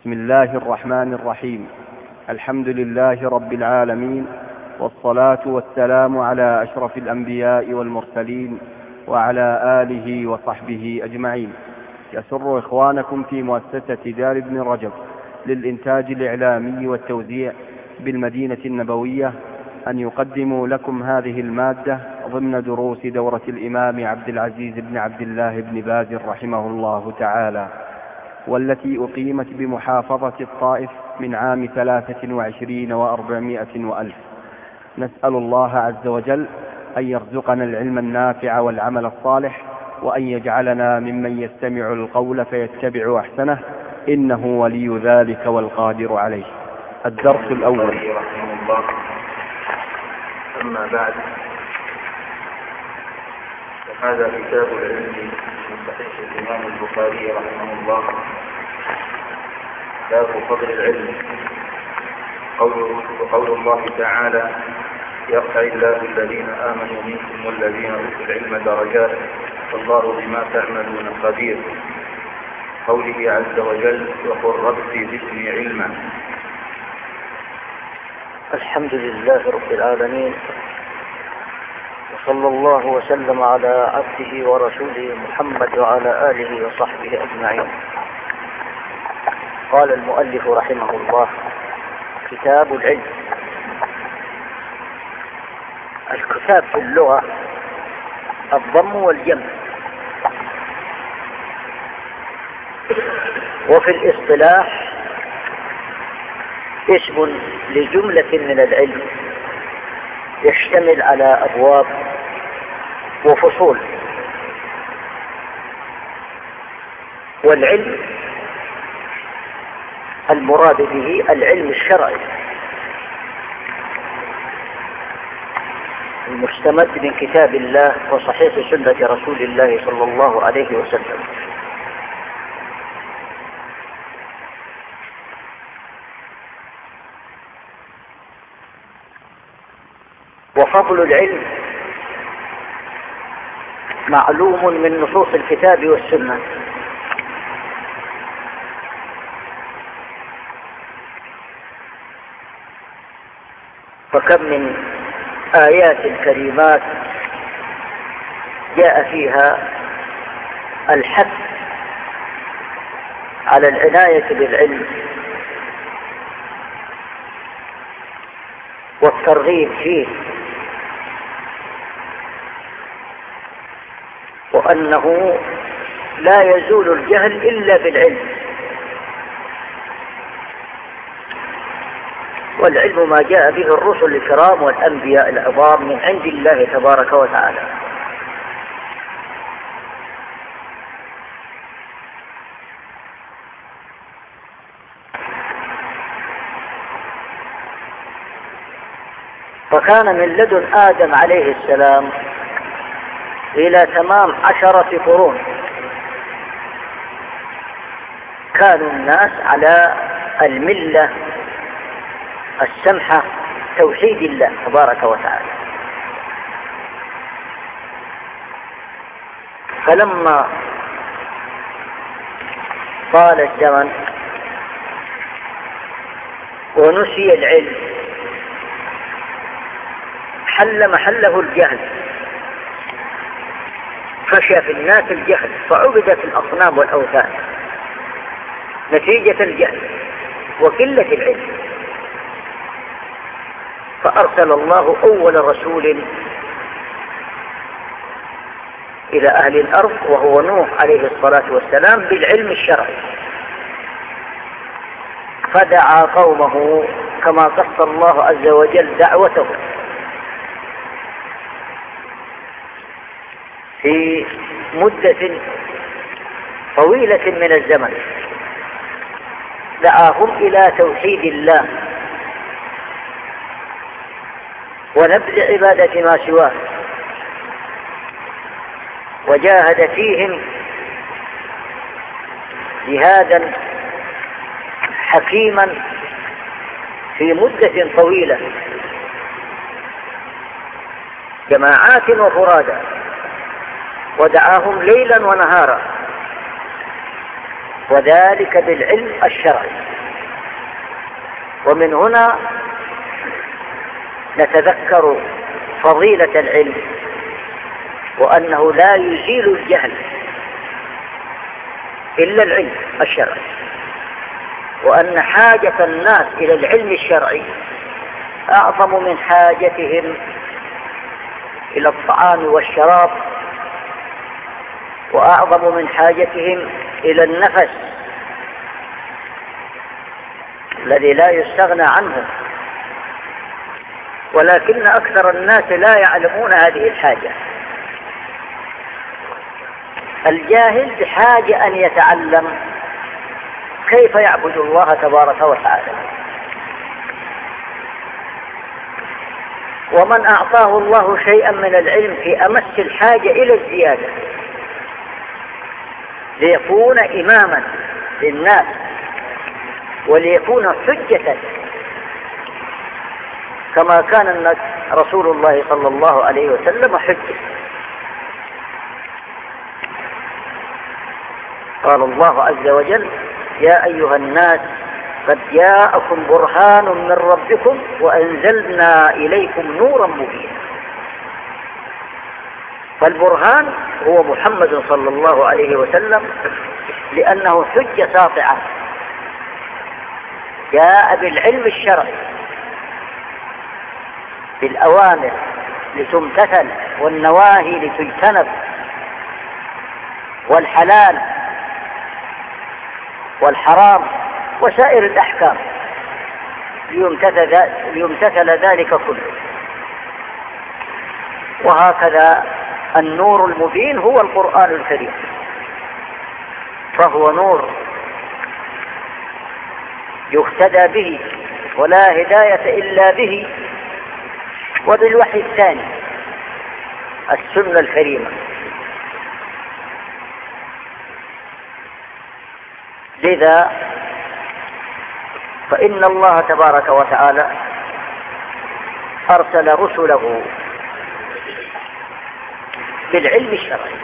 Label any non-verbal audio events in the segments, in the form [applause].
بسم الله الرحمن الرحيم. الحمد لله رب العالمين والصلاة والسلام على أشرف الأنبياء والمرسلين وعلى آله وصحبه أجمعين. يسر إخوانكم في مؤسسة دار ابن رجب للإنتاج الإعلامي والتوزيع بالمدينة النبوية أن يقدموا لكم هذه المادة ضمن دروس دورة الإمام عبد العزيز بن عبد الله بن باز رحمه الله تعالى. والتي أقيمت بمحافظة الطائف من عام ثلاثة وعشرين وأربعمائة وألف. نسأل الله عز وجل أن يرزقنا العلم النافع والعمل الصالح وأن يجعلنا ممن يستمع القول فيتبع أحسنه. إنه ولي ذلك والقادر عليه. الدرس الأول. رحمه الله أما بعد فهذا كتاب العلم. صحيح الإمام البخاري رحمه الله. باب فضل العلم. قول, قول الله تعالى يرفع الله الذين آمنوا منكم والذين أوتوا العلم درجات والله بما تعملون خبير. قوله عز وجل وقل رب زدني علما. الحمد لله رب العالمين وصلى الله وسلم على عبده ورسوله محمد وعلى آله وصحبه أجمعين. قال المؤلف رحمه الله كتاب العلم. الكتاب في اللغة الضم والجمع وفي الاصطلاح اسم لجملة من العلم يشتمل على أبواب وفصول. والعلم المراد به العلم الشرعي. المستمد من كتاب الله وصحيح سنة رسول الله صلى الله عليه وسلم. وفضل العلم معلوم من نصوص الكتاب والسنة. فكم من آيات كريمات جاء فيها الحث على العناية بالعلم والترغيب فيه. وأنه لا يزول الجهل إلا بالعلم. والعلم ما جاء به الرسل الكرام والأنبياء العظام من عند الله تبارك وتعالى. فكان من لدن آدم عليه السلام إلى تمام عشرة قرون. كانوا الناس على الملة السمحة توحيد الله تبارك وتعالى. فلما طال الزمن ونسي العلم حل محله الجهل. خشى في الناس الجهل فعبدت الأصنام والأوثان. نتيجة الجهل وقلة العلم. فأرسل الله أول رسول إلى أهل الأرض وهو نوح عليه الصلاة والسلام بالعلم الشرعي. فدعا قومه كما قص الله عز وجل دعوته في مدة طويلة من الزمن. دعاهم إلى توحيد الله ونبذ عبادة ما سواه. وجاهد فيهم جهادا حكيما في مدة طويلة. جماعات وفرادا ودعاهم ليلا ونهارا. وذلك بالعلم الشرعي. ومن هنا نتذكر فضيلة العلم وأنه لا يزيل الجهل إلا العلم الشرعي. وأن حاجة الناس إلى العلم الشرعي أعظم من حاجتهم إلى الطعام والشراب وأعظم من حاجتهم إلى النفس الذي لا يستغنى عنه. ولكن أكثر الناس لا يعلمون هذه الحاجة. الجاهل بحاجة أن يتعلم كيف يعبد الله تبارك وتعالى. ومن أعطاه الله شيئا من العلم في أمس الحاجة إلى الزيادة. ليكون إماما للناس وليكون حجة. كما كان رسول الله صلى الله عليه وسلم حجة. قال الله عز وجل يا أيها الناس قد جاءكم برهان من ربكم وأنزلنا إليكم نورا مبينا. فالبرهان هو محمد صلى الله عليه وسلم لأنه حجة ساطعة. جاء بالعلم الشرعي بالأوامر لتمتثل والنواهي لتجتنب والحلال والحرام وسائر الأحكام ليمتثل, ذلك كله. وهكذا النور المبين هو القرآن الكريم. فهو نور يهتدى به ولا هداية إلا به. وبالوحي الثاني السنة الكريمة. لذا فإن الله تبارك وتعالى أرسل رسله بالعلم الشرعي.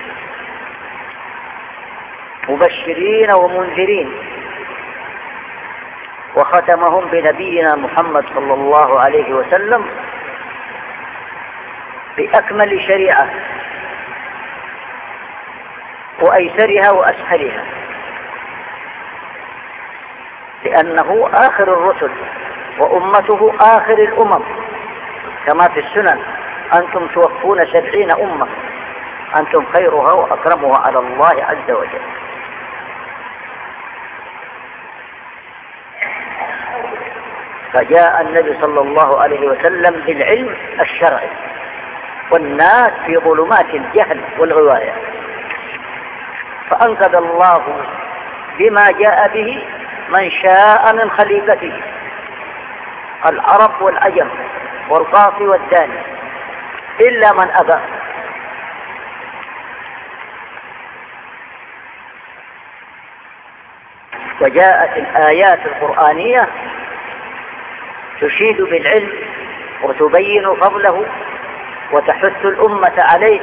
مبشرين ومنذرين. وختمهم بنبينا محمد صلى الله عليه وسلم بأكمل شريعة وأيسرها وأسهلها. لأنه آخر الرسل وأمته آخر الأمم. كما في السنن أنتم توفون سبعين أمة. أنتم خيرها وأكرمها على الله عز وجل. فجاء النبي صلى الله عليه وسلم بالعلم الشرعي والناس في ظلمات الجهل والغواية. فأنقذ الله بما جاء به من شاء من خليفته العرب والعجم والقاصي والداني إلا من أبى. وجاءت الآيات القرآنية تشيد بالعلم وتبين فضله وتحث الأمة عليه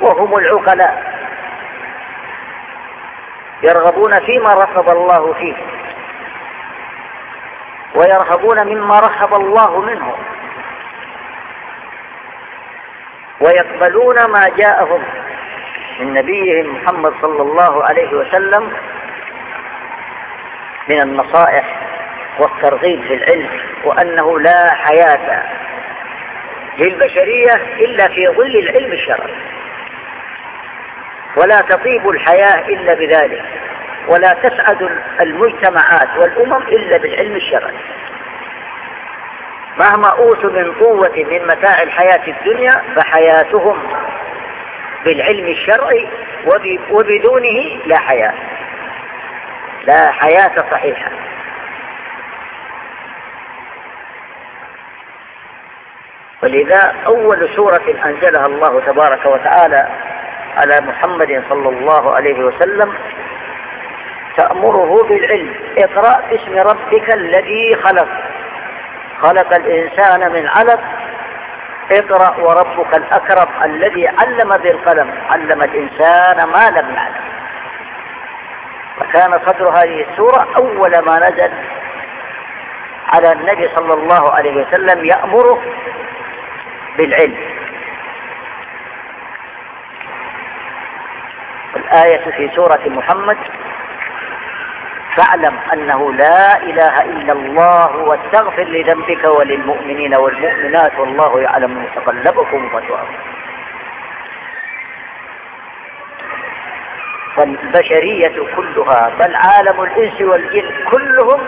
وهم العقلاء يرغبون فيما رغب الله فيه ويرهبون مما رهب الله منه ويقبلون ما جاءهم من نبيهم محمد صلى الله عليه وسلم من النصائح والترغيب في العلم وأنه لا حياة للبشرية إلا في ظل العلم الشرعي ولا تطيب الحياة إلا بذلك ولا تسعد المجتمعات والأمم إلا بالعلم الشرعي مهما أوتوا من قوة من متاع الحياة الدنيا فحياتهم بالعلم الشرعي وبدونه لا حياة. لا حياة صحيحة. ولذا أول سورة أنزلها الله تبارك وتعالى على محمد صلى الله عليه وسلم تأمره بالعلم. اقرأ باسم ربك الذي خلق. خلق الإنسان من علق. اقرأ وربك الأكرم الذي علم بالقلم. علم الإنسان ما لم يعلم. فكان صدر هذه السورة أول ما نزل على النبي صلى الله عليه وسلم يأمره بالعلم. الآية في سورة محمد فاعلم أنه لا إله إلا الله واستغفر لذنبك وللمؤمنين والمؤمنات والله يعلم متقلبكم ومثواكم فالبشرية كلها بل عالم الإنس والجن كلهم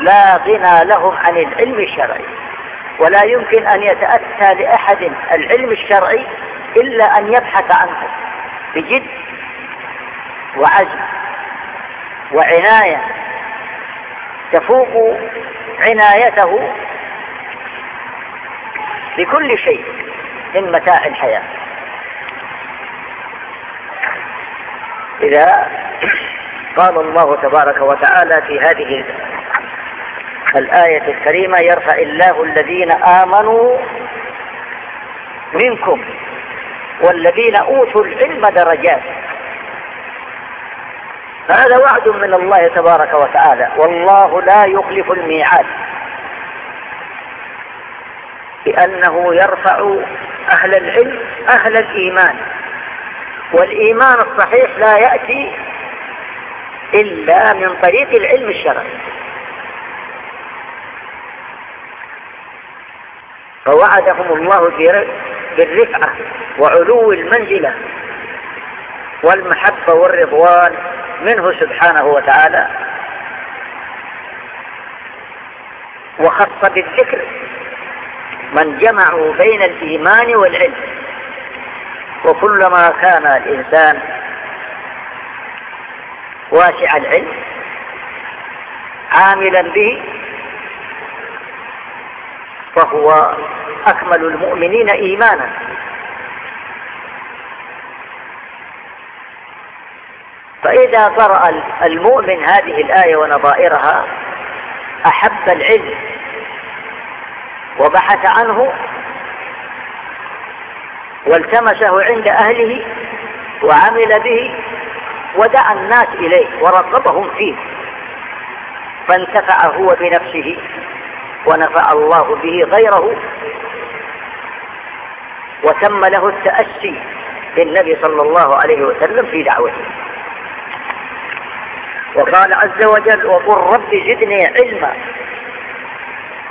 لا غنى لهم عن العلم الشرعي. ولا يمكن أن يتأتى لأحد العلم الشرعي إلا أن يبحث عنه بجد وعزم وعناية. تفوق عنايته بكل شيء من متاع الحياة. إذا قال الله تبارك وتعالى في هذه الآية الكريمة يرفع الله الذين آمنوا منكم والذين أوتوا العلم درجات. فهذا وعد من الله تبارك وتعالى والله لا يخلف الميعاد. بأنه يرفع أهل العلم أهل الإيمان. والإيمان الصحيح لا يأتي إلا من طريق العلم الشرعي. فوعدهم الله بالرفعة وعلو المنزلة والمحبة والرضوان منه سبحانه وتعالى. وخص بالذكر من جمعوا بين الإيمان والعلم. وكلما كان الإنسان واسع العلم عاملا به فهو أكمل المؤمنين إيمانا. فإذا قرأ المؤمن هذه الآية ونظائرها أحب العلم وبحث عنه والتمسه عند أهله وعمل به ودعا الناس إليه ورغبهم فيه. فانتفع هو بنفسه ونفع الله به غيره وتم له التأسي بالنبي صلى الله عليه وسلم في دعوته. وقال عز وجل وقل رب زدني علما.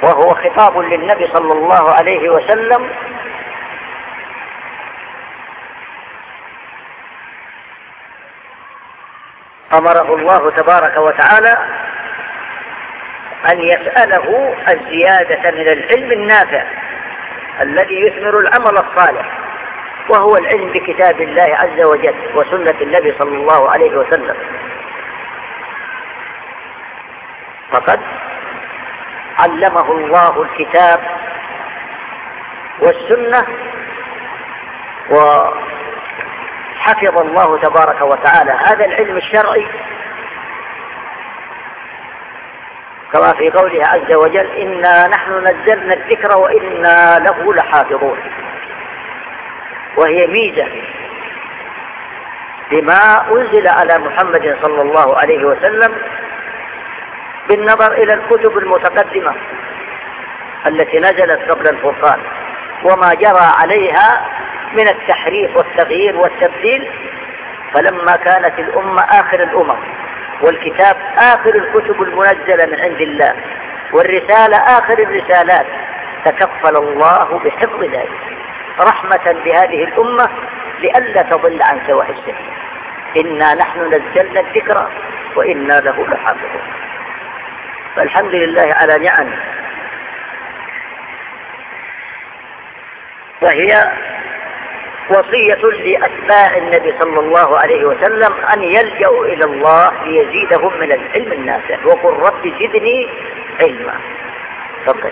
وهو خطاب للنبي صلى الله عليه وسلم أمره الله تبارك وتعالى أن يسأله الزيادة من العلم النافع الذي يثمر العمل الصالح وهو العلم بكتاب الله عز وجل وسنة النبي صلى الله عليه وسلم. فقد علمه الله الكتاب والسنة وحفظ الله تبارك وتعالى. هذا العلم الشرعي. كما في قوله عز وجل إنا نحن نزلنا الذكر وإنا له لحافظون. وهي ميزة بما أنزل على محمد صلى الله عليه وسلم بالنظر إلى الكتب المتقدمة التي نزلت قبل الفرقان وما جرى عليها من التحريف والتغيير والتبديل فلما كانت الأمة آخر الأمم والكتاب آخر الكتب المنزلة من عند الله والرسالة آخر الرسالات تكفل الله بحفظ ذلك رحمة بهذه الأمة لئلا تضل عن سواء السبيل إنا نحن نزلنا الذكر وإنا له لحافظون. فالحمد لله على نعمه. وهي وصية لأتباع النبي صلى الله عليه وسلم أن يلجأوا إلى الله ليزيدهم من العلم النافع. وقل رب زدني علما. تفضل.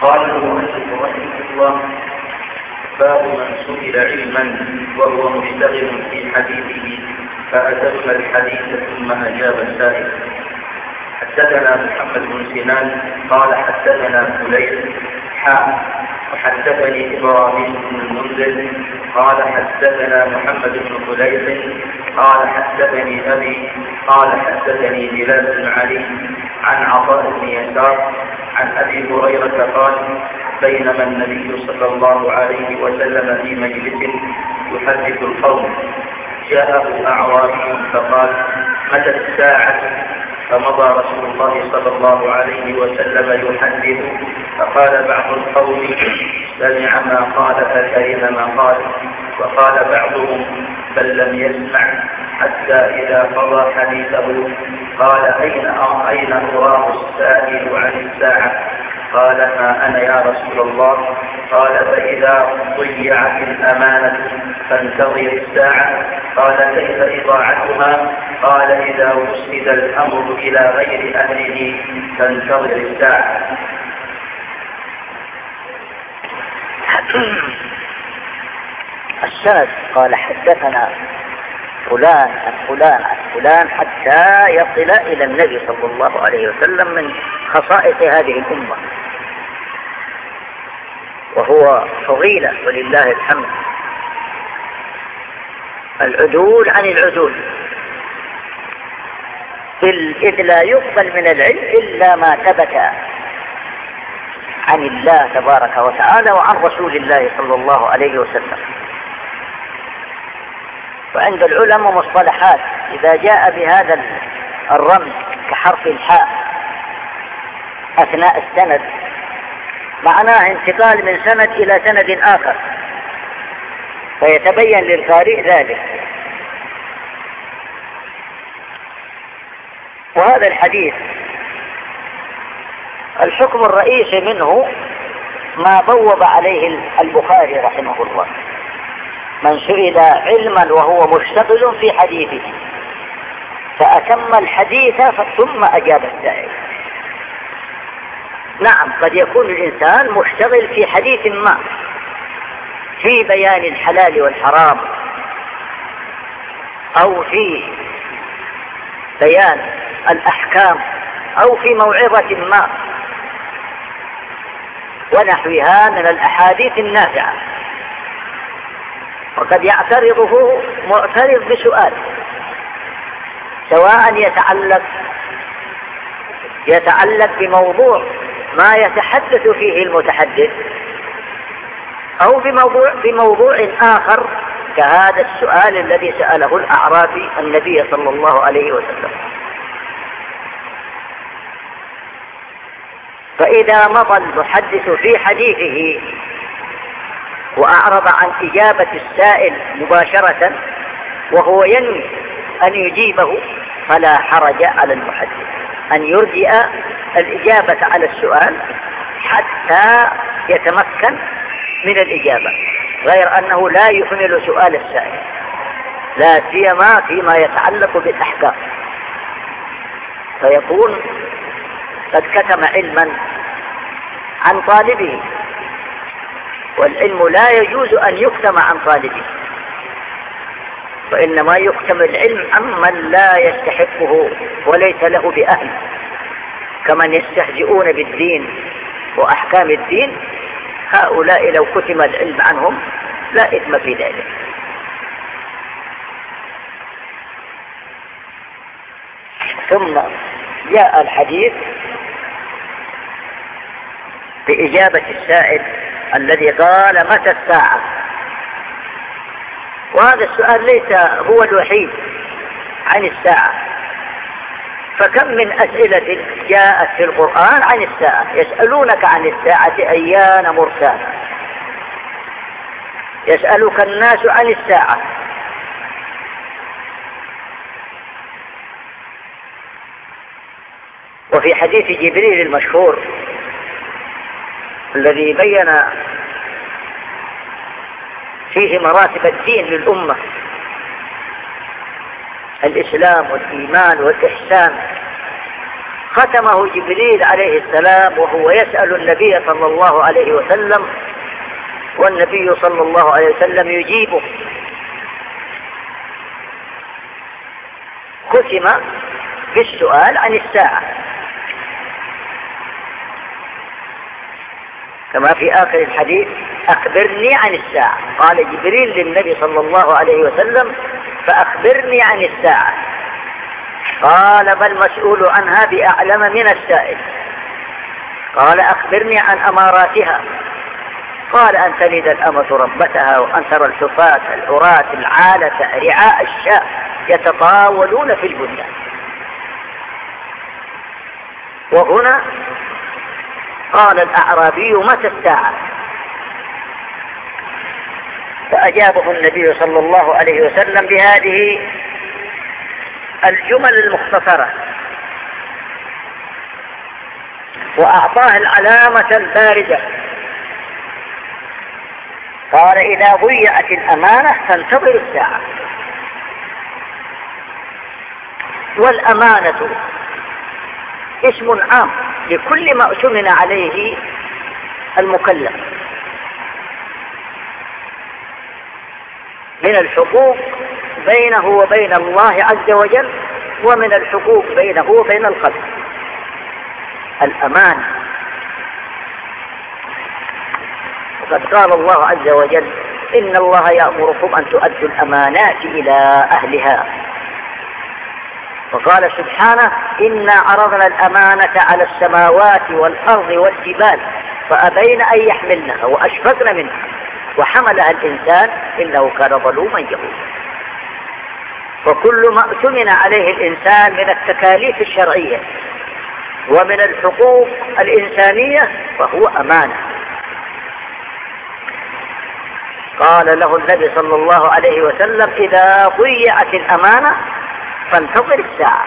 قال المؤلف رحمه الله باب من سئل علما وهو مشتغل في حديثه فأتم الحديث ثم أجاب السائل. حدثنا محمد بن سنان قال حدثنا فليل حاء وحدثني إبراهيم بن المنذر قال حدثنا محمد بن خليل قال حدثني أبي قال حدثني بلال بن علي عن عطاء بن يسار عن أبي هريرة قال بينما النبي صلى الله عليه وسلم في مجلس يحدث القوم. جاءه أعرابي فقال متى الساعة فمضى رسول الله صلى الله عليه وسلم يحدث. فقال بعض القوم سمع ما قال فكرم ما قال. وقال بعضهم بل لم يسمع حتى إذا قضى حديثه. قال أين أين أراه السائل عن الساعة؟ قال ما أنا يا رسول الله. قال فإذا ضيعت الأمانة فانتظر الساعة. قال كيف إضاعتها؟ قال إذا وسد الأمر إلى غير أهله فانتظر الساعة. [clears throat] السند قال حدثنا فلان عن فلان عن فلان حتى يصل إلى النبي صلى الله عليه وسلم من خصائص هذه الأمة. وهو فضيلة ولله الحمد. العدول عن العدول. إذ لا يقبل من العلم إلا ما ثبت عن الله تبارك وتعالى وعن رسول الله صلى الله عليه وسلم. وعند العلماء مصطلحات. إذا جاء بهذا الرمز كحرف الحاء أثناء السند معناه انتقال من سند إلى سند آخر. فيتبين للقارئ ذلك. وهذا الحديث الحكم الرئيسي منه ما بوب عليه البخاري رحمه الله. من سئل علما وهو مشتغل في حديثه فأتم الحديث ثم أجاب السائل نعم قد يكون الإنسان مشتغل في حديث ما. في بيان الحلال والحرام أو في بيان الأحكام أو في موعظة ما ونحوها من الأحاديث النافعة. وقد يعترضه معترض بسؤال سواء يتعلق يتعلق بموضوع ما يتحدث فيه المتحدث أو بموضوع, بموضوع آخر كهذا السؤال الذي سأله الأعرابي النبي صلى الله عليه وسلم. فإذا مضى المحدث في حديثه وأعرض عن إجابة السائل مباشرة وهو ينوي أن يجيبه فلا حرج على المحدث أن يرجئ الإجابة على السؤال حتى يتمكن من الإجابة غير أنه لا يهمل سؤال السائل لا سيما فيما يتعلق بالأحكام. فيكون قد كتم علما عن طالبه والعلم لا يجوز أن يكتم عن طالبه وإنما يكتم العلم عمن لا يستحقه وليس له بأهل كمن يستهزئون بالدين وأحكام الدين هؤلاء لو كتم العلم عنهم لا إثم في ذلك. ثم جاء الحديث بإجابة السائل الذي قال متى الساعة؟ وهذا السؤال ليس هو الوحيد عن الساعة. فكم من أسئلة جاءت في القرآن عن الساعة؟ يسألونك عن الساعة أيان مرساها يسألك الناس عن الساعة. وفي حديث جبريل المشهور الذي بين فيه مراتب الدين للأمة الإسلام والإيمان والإحسان. ختمه جبريل عليه السلام وهو يسأل النبي صلى الله عليه وسلم والنبي صلى الله عليه وسلم يجيبه. ختم بالسؤال عن الساعة. كما في آخر الحديث أخبرني عن الساعة. قال جبريل للنبي صلى الله عليه وسلم فأخبرني عن الساعة. قال بل مسؤول عنها بأعلم من السائل. قال أخبرني عن أماراتها. قال أن تلد الأمة ربتها وأن ترى الحفاة العراة العالة رعاء الشاء يتطاولون في البنيان. وهنا قال الأعرابي متى الساعة؟ فأجابه النبي صلى الله عليه وسلم بهذه الجمل المختصرة. وأعطاه العلامة الباردة. قال إذا ضيعت الأمانة فانتظر الساعة. والأمانة اسم عام لكل ما اؤتمن عليه المكلف. من الحقوق بينه وبين الله عز وجل ومن الحقوق بينه وبين الخلق الأمانة وقد قال الله عز وجل إن الله يأمركم أن تؤدوا الأمانات إلى أهلها. وقال سبحانه إنا عرضنا الأمانة على السماوات والأرض والجبال فأبين أن يحملنها وأشفقن منها. وحملها الإنسان إنه كان ظلوما جهولا وكل ما اؤتمن عليه الإنسان من التكاليف الشرعية ومن الحقوق الإنسانية فهو أمانة. قال له النبي صلى الله عليه وسلم إذا ضيعت الأمانة فانتظر الساعة.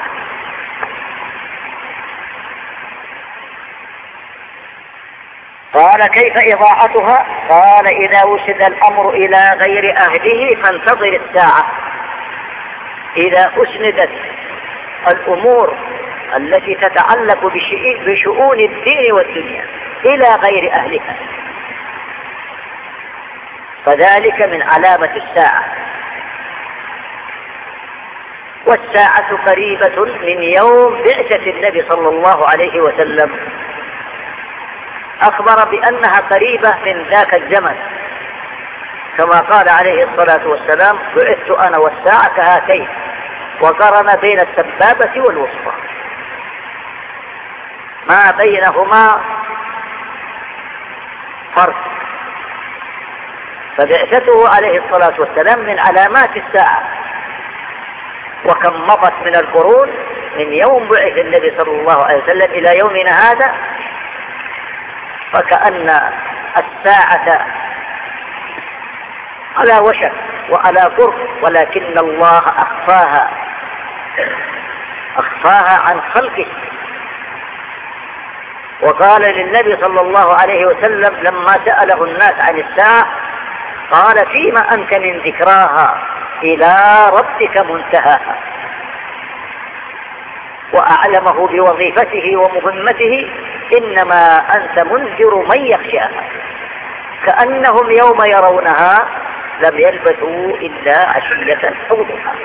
قال كيف إضاعتها قال إذا وسد الأمر إلى غير أهله فانتظر الساعة. إذا أسندت الأمور التي تتعلق بشؤون الدين والدنيا إلى غير أهلها. فذلك من علامة الساعة. والساعة قريبة من يوم بعثة النبي صلى الله عليه وسلم. أخبر بأنها قريبة من ذاك الزمن. كما قال عليه الصلاة والسلام بعثت أنا والساعة كهاتين وقرن بين السبابة والوسطى. ما بينهما فرق. فبعثته عليه الصلاة والسلام من علامات الساعة. وكم مضت من القرون من يوم بعث النبي صلى الله عليه وسلم إلى يومنا هذا فكأن الساعة على وشك وعلى قرب ولكن الله أخفاها أخفاها عن خلقه. وقال للنبي صلى الله عليه وسلم لما سأله الناس عن الساعة قال فيما أنت من ذكراها إلى ربك منتهاها. وأعلمه بوظيفته ومهمته إنما أنت منذر من يخشاها كأنهم يوم يرونها لم يلبثوا إلا عشية أو ضحى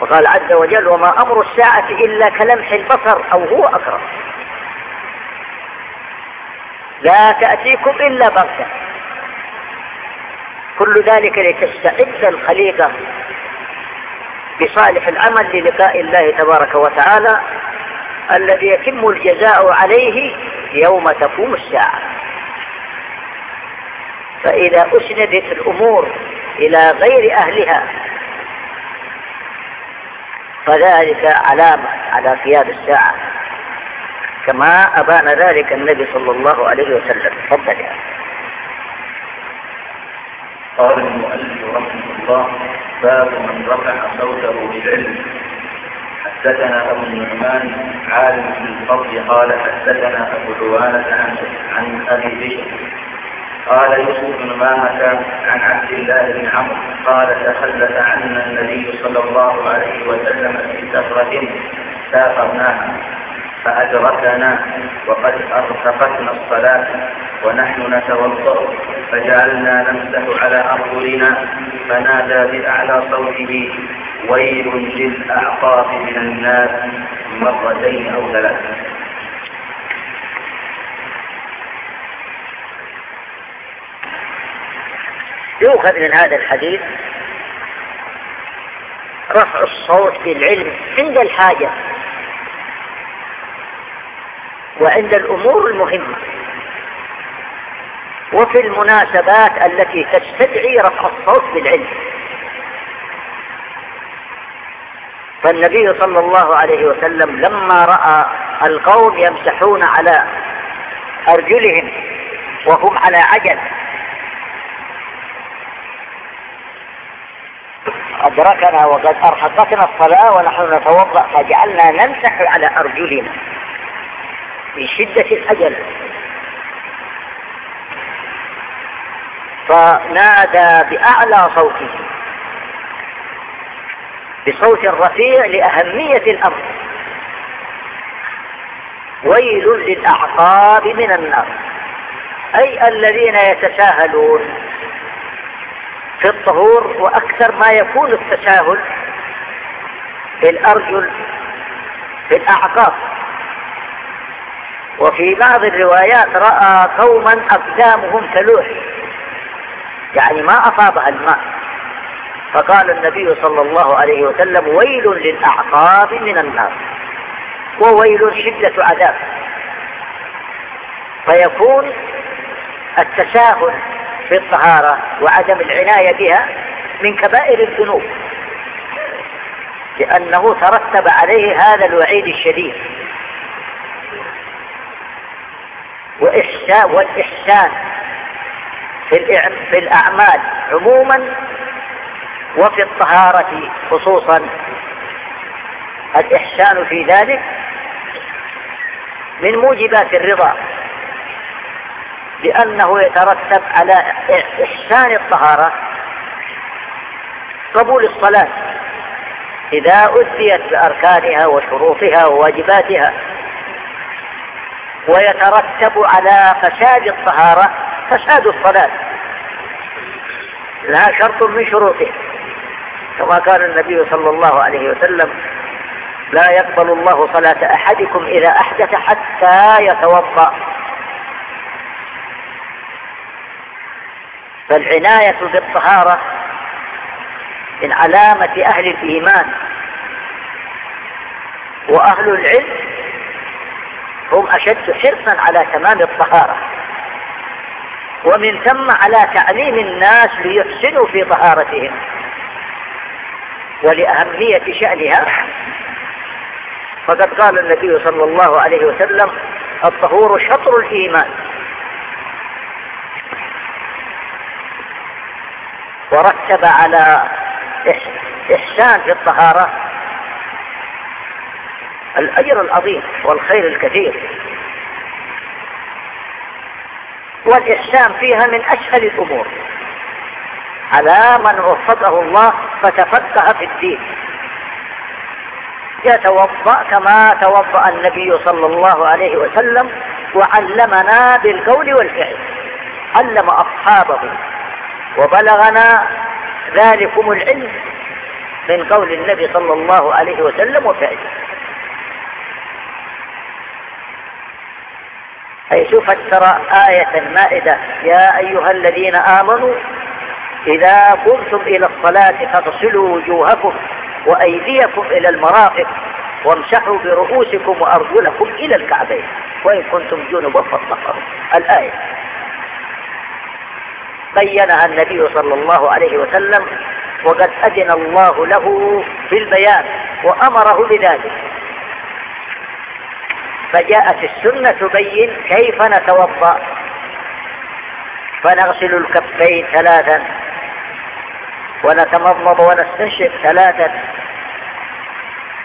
وقال عز وجل وما أمر الساعة إلا كلمح البصر أو هو أقرب لا تأتيكم إلا بغتة. كل ذلك لتستعد الخليقة بصالح العمل للقاء الله تبارك وتعالى الذي يتم الجزاء عليه يوم تقوم الساعة. فإذا أسندت الأمور إلى غير أهلها فذلك علامة على قيام الساعة. كما أبان ذلك النبي صلى الله عليه وسلم. تفضل يا قال المؤلف رحمه الله باب من رفع صوته بالعلم حدثنا أبو النعمان عالم في الفضل قال حدثنا أبو عوانة عن عن أبي بشر. قال يوسف بن مامة عن عبد الله بن عمرو قال تخلف عنا النبي صلى الله عليه وسلم في سفرة سافرناها فأدركنا وقد أرتقتنا الصلاة ونحن نتوضأ. فجعلنا نمسح على أرجلنا فنادى بأعلى صوته ويل للأعقاب من الناس مرتين أو ثلاثة. يؤخذ من هذا الحديث رفع الصوت بالعلم عند الحاجة وعند الأمور المهمة. وفي المناسبات التي تستدعي رفع الصوت بالعلم. فالنبي صلى الله عليه وسلم لما رأى القوم يمسحون على أرجلهم وهم على عجل أدركنا وقد أرهقتنا الصلاة ونحن نتوضأ فجعلنا نمسح على أرجلنا من شدة الأجل فنادى بأعلى صوته. بصوت رفيع لأهمية الأمر ويل للأعقاب من النار. أي الذين يتساهلون في الطهور وأكثر ما يكون التساهل في الأرجل في الأعقاب وفي بعض الروايات رأى قوما أقدامهم تلوح يعني ما أصابها الماء. فقال النبي صلى الله عليه وسلم ويل للأعقاب من النار. وويل شدة عذاب. فيكون التساهل في الطهارة وعدم العناية بها من كبائر الذنوب. لأنه ترتب عليه هذا الوعيد الشديد. وإحسان والإحسان في الأعمال عموما وفي الطهارة خصوصا. الإحسان في ذلك من موجبات الرضا لأنه يترتب على إحسان الطهارة قبول الصلاة إذا أديت بأركانها وشروطها وواجباتها. ويترتب على فساد الطهارة فساد الصلاة. لها شرط من شروطها كما قال النبي صلى الله عليه وسلم لا يقبل الله صلاة أحدكم إذا أحدث حتى يتوضأ. فالعناية بالطهارة من علامة أهل الإيمان. وأهل العلم هم أشد حرصا على تمام الطهارة. ومن ثم على تعليم الناس ليحسنوا في طهارتهم ولأهمية شأنها. فقد قال النبي صلى الله عليه وسلم الطهور شطر الإيمان. ورتب على إحسان في الطهارة الأجر العظيم والخير الكثير. والإحسان فيها من أسهل الأمور. على من وفقه الله فتفقه في الدين. يتوضأ كما توضأ النبي صلى الله عليه وسلم وعلمنا بالقول والفعل. علم أصحابه وبلغنا ذلكم العلم من قول النبي صلى الله عليه وسلم وفعله. حيث فسر آية المائدة يا أيها الذين آمنوا إذا قمتم إلى الصلاة فاغسلوا وجوهكم وأيديكم إلى المرافق وامسحوا برؤوسكم وأرجلكم إلى الكعبين وإن كنتم جنبا فاطهروا. الآية. بينها النبي صلى الله عليه وسلم وقد أذن الله له في البيان وأمره بذلك. فجاءت السنة تبين كيف نتوضأ. فنغسل الكفين ثلاثا ونتمضمض ونستنشق ثلاثا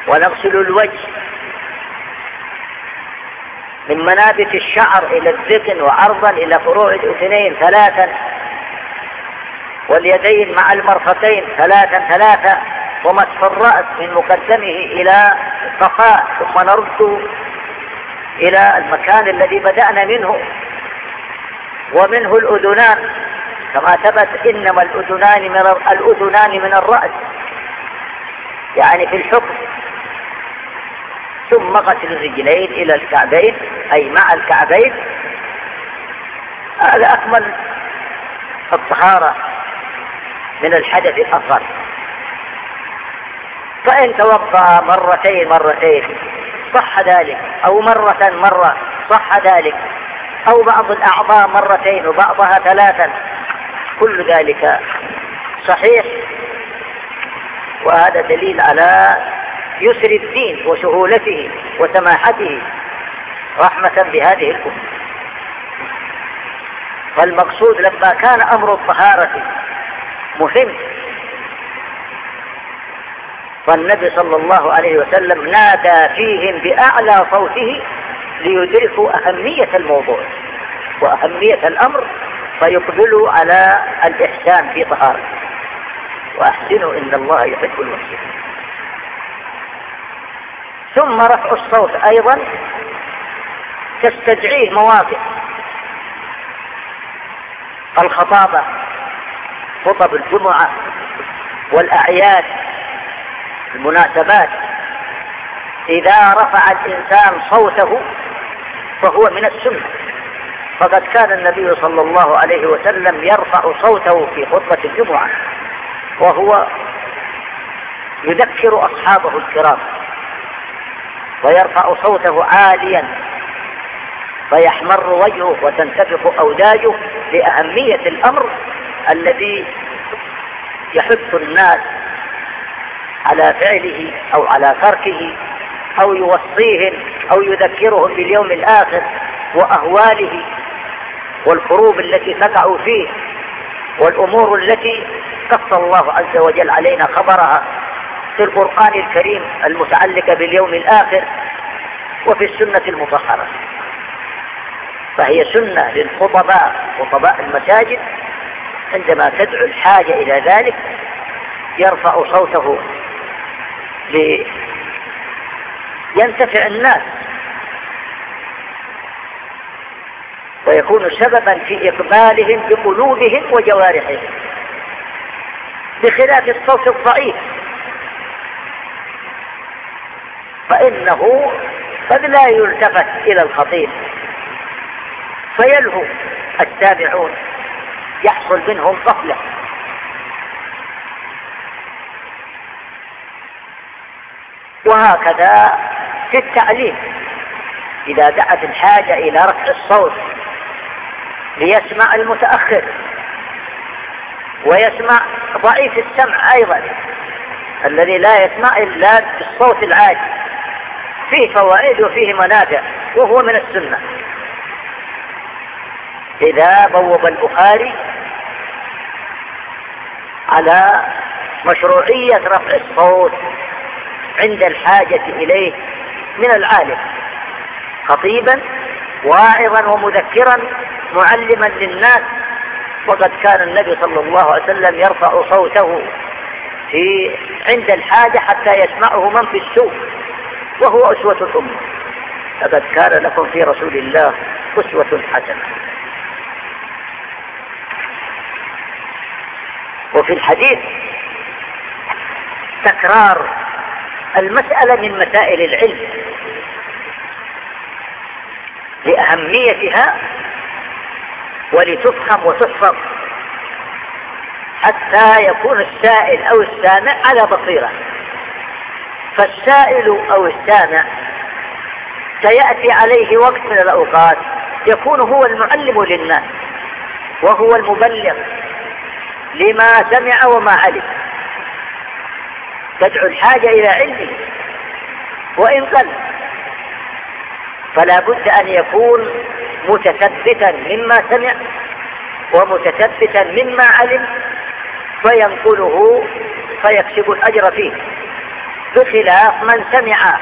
ونغسل الوجه من منابت الشعر إلى الذقن وعرضا إلى فروع الأذنين ثلاثا واليدين مع المرفتين ثلاثا ثلاثا ومسح الرأس من مقدمه إلى الصفاء ثم نرد إلى المكان الذي بدأنا منه ومنه الأذنان. كما ثبت إنما الأذنان من الأذنان من الرأس يعني في الحكم. ثم غسل الرجلين إلى الكعبين أي مع الكعبين. هذا أكمل الطهارة من الحدث الأصغر فإن توضأ مرتين مرتين. صح ذلك أو مرة مرة صح ذلك أو بعض الأعضاء مرتين وبعضها ثلاثا كل ذلك صحيح. وهذا دليل على يسر الدين وسهولته وسماحته رحمة بهذه الأمة. فالمقصود لما كان أمر الطهارة مهم فالنبي صلى الله عليه وسلم نادى فيهم بأعلى صوته ليدركوا أهمية الموضوع وأهمية الأمر فيقبلوا على الإحسان في طهارة. وأحسنوا إن الله يحب المحسنين. ثم رفع الصوت أيضا تستدعيه مواقف الخطابة خطب الجمعة والأعياد المناسبات. إذا رفع الإنسان صوته فهو من السنة. فقد كان النبي صلى الله عليه وسلم يرفع صوته في خطبة الجمعة وهو يذكر أصحابه الكرام ويرفع صوته عاليا فيحمر وجهه وتنتفخ أوداجه لأهمية الأمر الذي يحث الناس على فعله أو على تركه أو يوصيهم أو يذكرهم باليوم الآخر وأهواله والكروب التي تقع فيه والأمور التي قص الله عز وجل علينا خبرها في القرآن الكريم المتعلقة باليوم الآخر وفي السنة المطهرة. فهي سنة للخطباء خطباء المساجد عندما تدعو الحاجة إلى ذلك يرفع صوته لينتفع الناس ويكون سببا في إقبالهم بقلوبهم وجوارحهم بخلاف الصوت الضعيف. فإنه قد لا يلتفت إلى الخطيب فيلهو. التابعون يحصل منهم غفلة. وهكذا في التعليم. إذا دعت الحاجة إلى رفع الصوت ليسمع المتأخر ويسمع ضعيف السمع أيضا الذي لا يسمع إلا بالصوت العادي. فيه فوائد وفيه منافع وهو من السنة. إذا بوب البخاري على مشروعية رفع الصوت عند الحاجة إليه من العالم. خطيبا واعظا ومذكرا معلما للناس. وقد كان النبي صلى الله عليه وسلم يرفع صوته في عند الحاجة حتى يسمعه من في السوق وهو أسوة الأمة. لقد كان لكم في رسول الله أسوة حسنة. وفي الحديث تكرار المسألة من مسائل العلم. لأهميتها ولتفهم وتحفظ حتى يكون السائل أو السامع على بصيرة. فالسائل أو السامع سيأتي عليه وقت من الأوقات يكون هو المعلم للناس وهو المبلغ لما سمع وما علم. تدعو الحاجة إلى علمه وإن قل. فلا بد أن يكون متثبتا مما سمع ومتثبتا مما علم فينقله فيكسب الأجر فيه. بخلاف من سمع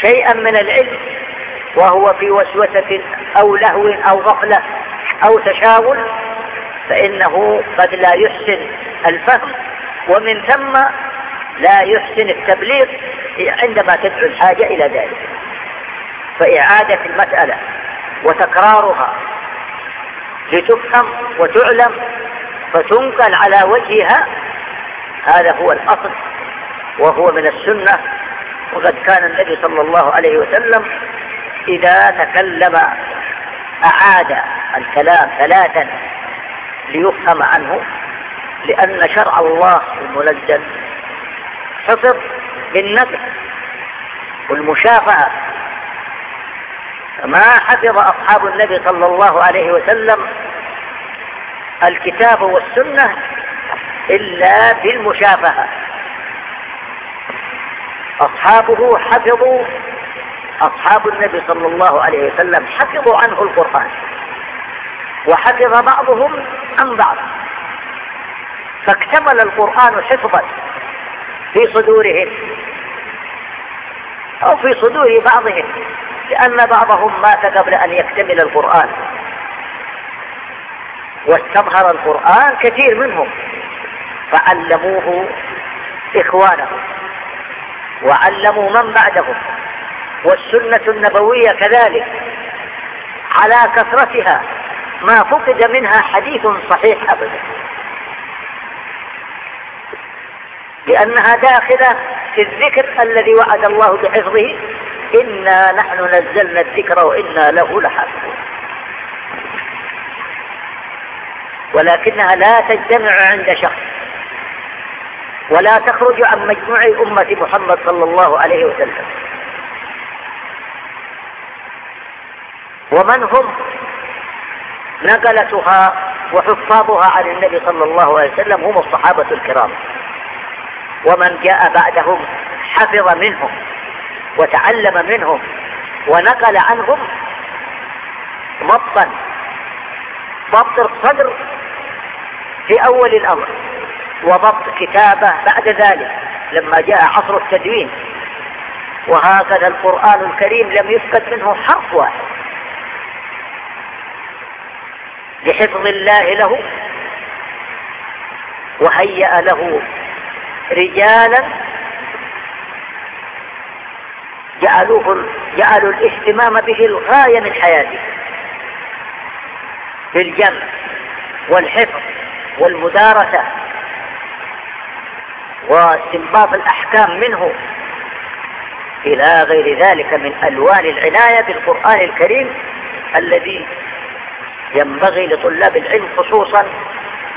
شيئا من العلم وهو في وسوسة أو لهو أو غفلة أو تشاغل فإنه قد لا يحسن الفهم ومن ثم لا يحسن التبليغ عندما تدعو الحاجة إلى ذلك. فإعادة المسألة وتكرارها لتفهم وتعلم فتنقل على وجهها هذا هو الأصل وهو من السنة. وقد كان النبي صلى الله عليه وسلم إذا تكلم أعاد الكلام ثلاثا ليفهم عنه. لأن شرع الله المنزل حفظ بالنقل والمشافعة ما حفظ أصحاب النبي صلى الله عليه وسلم الكتاب والسنة إلا بالمشافهة. أصحابه حفظوا أصحاب النبي صلى الله عليه وسلم حفظوا عنه القرآن. وحفظ بعضهم عن بعض. فاكتمل القرآن حفظا في صدورهم أو في صدور بعضهم لأن بعضهم مات قبل أن يكتمل القرآن. واستظهر القرآن كثير منهم فعلموه إخوانهم وعلموا من بعدهم والسنة النبوية كذلك على كثرتها ما فقد منها حديث صحيح أبدا. لأنها داخلة في الذكر الذي وعد الله بحفظه. إنا نحن نزلنا الذكر وإنا له لحافظون. ولكنها لا تجتمع عند شخص ولا تخرج عن مجموع أمة محمد صلى الله عليه وسلم. ومن هم نقلتها وحفاظها عن النبي صلى الله عليه وسلم هم الصحابة الكرام. ومن جاء بعدهم حفظ منهم وتعلم منهم ونقل عنهم ضبطا ضبط الصدر في أول الأمر وضبط كتابة بعد ذلك لما جاء عصر التدوين. وهكذا القرآن الكريم لم يفقد منه حرف واحد. لحفظ الله له وهيأ له رجالا جعلوه جعلوا الاهتمام به الغاية من حياته بالجمع والحفظ والمدارسة واستنباط الأحكام منه إلى غير ذلك من ألوان العناية بالقرآن الكريم الذي ينبغي لطلاب العلم خصوصا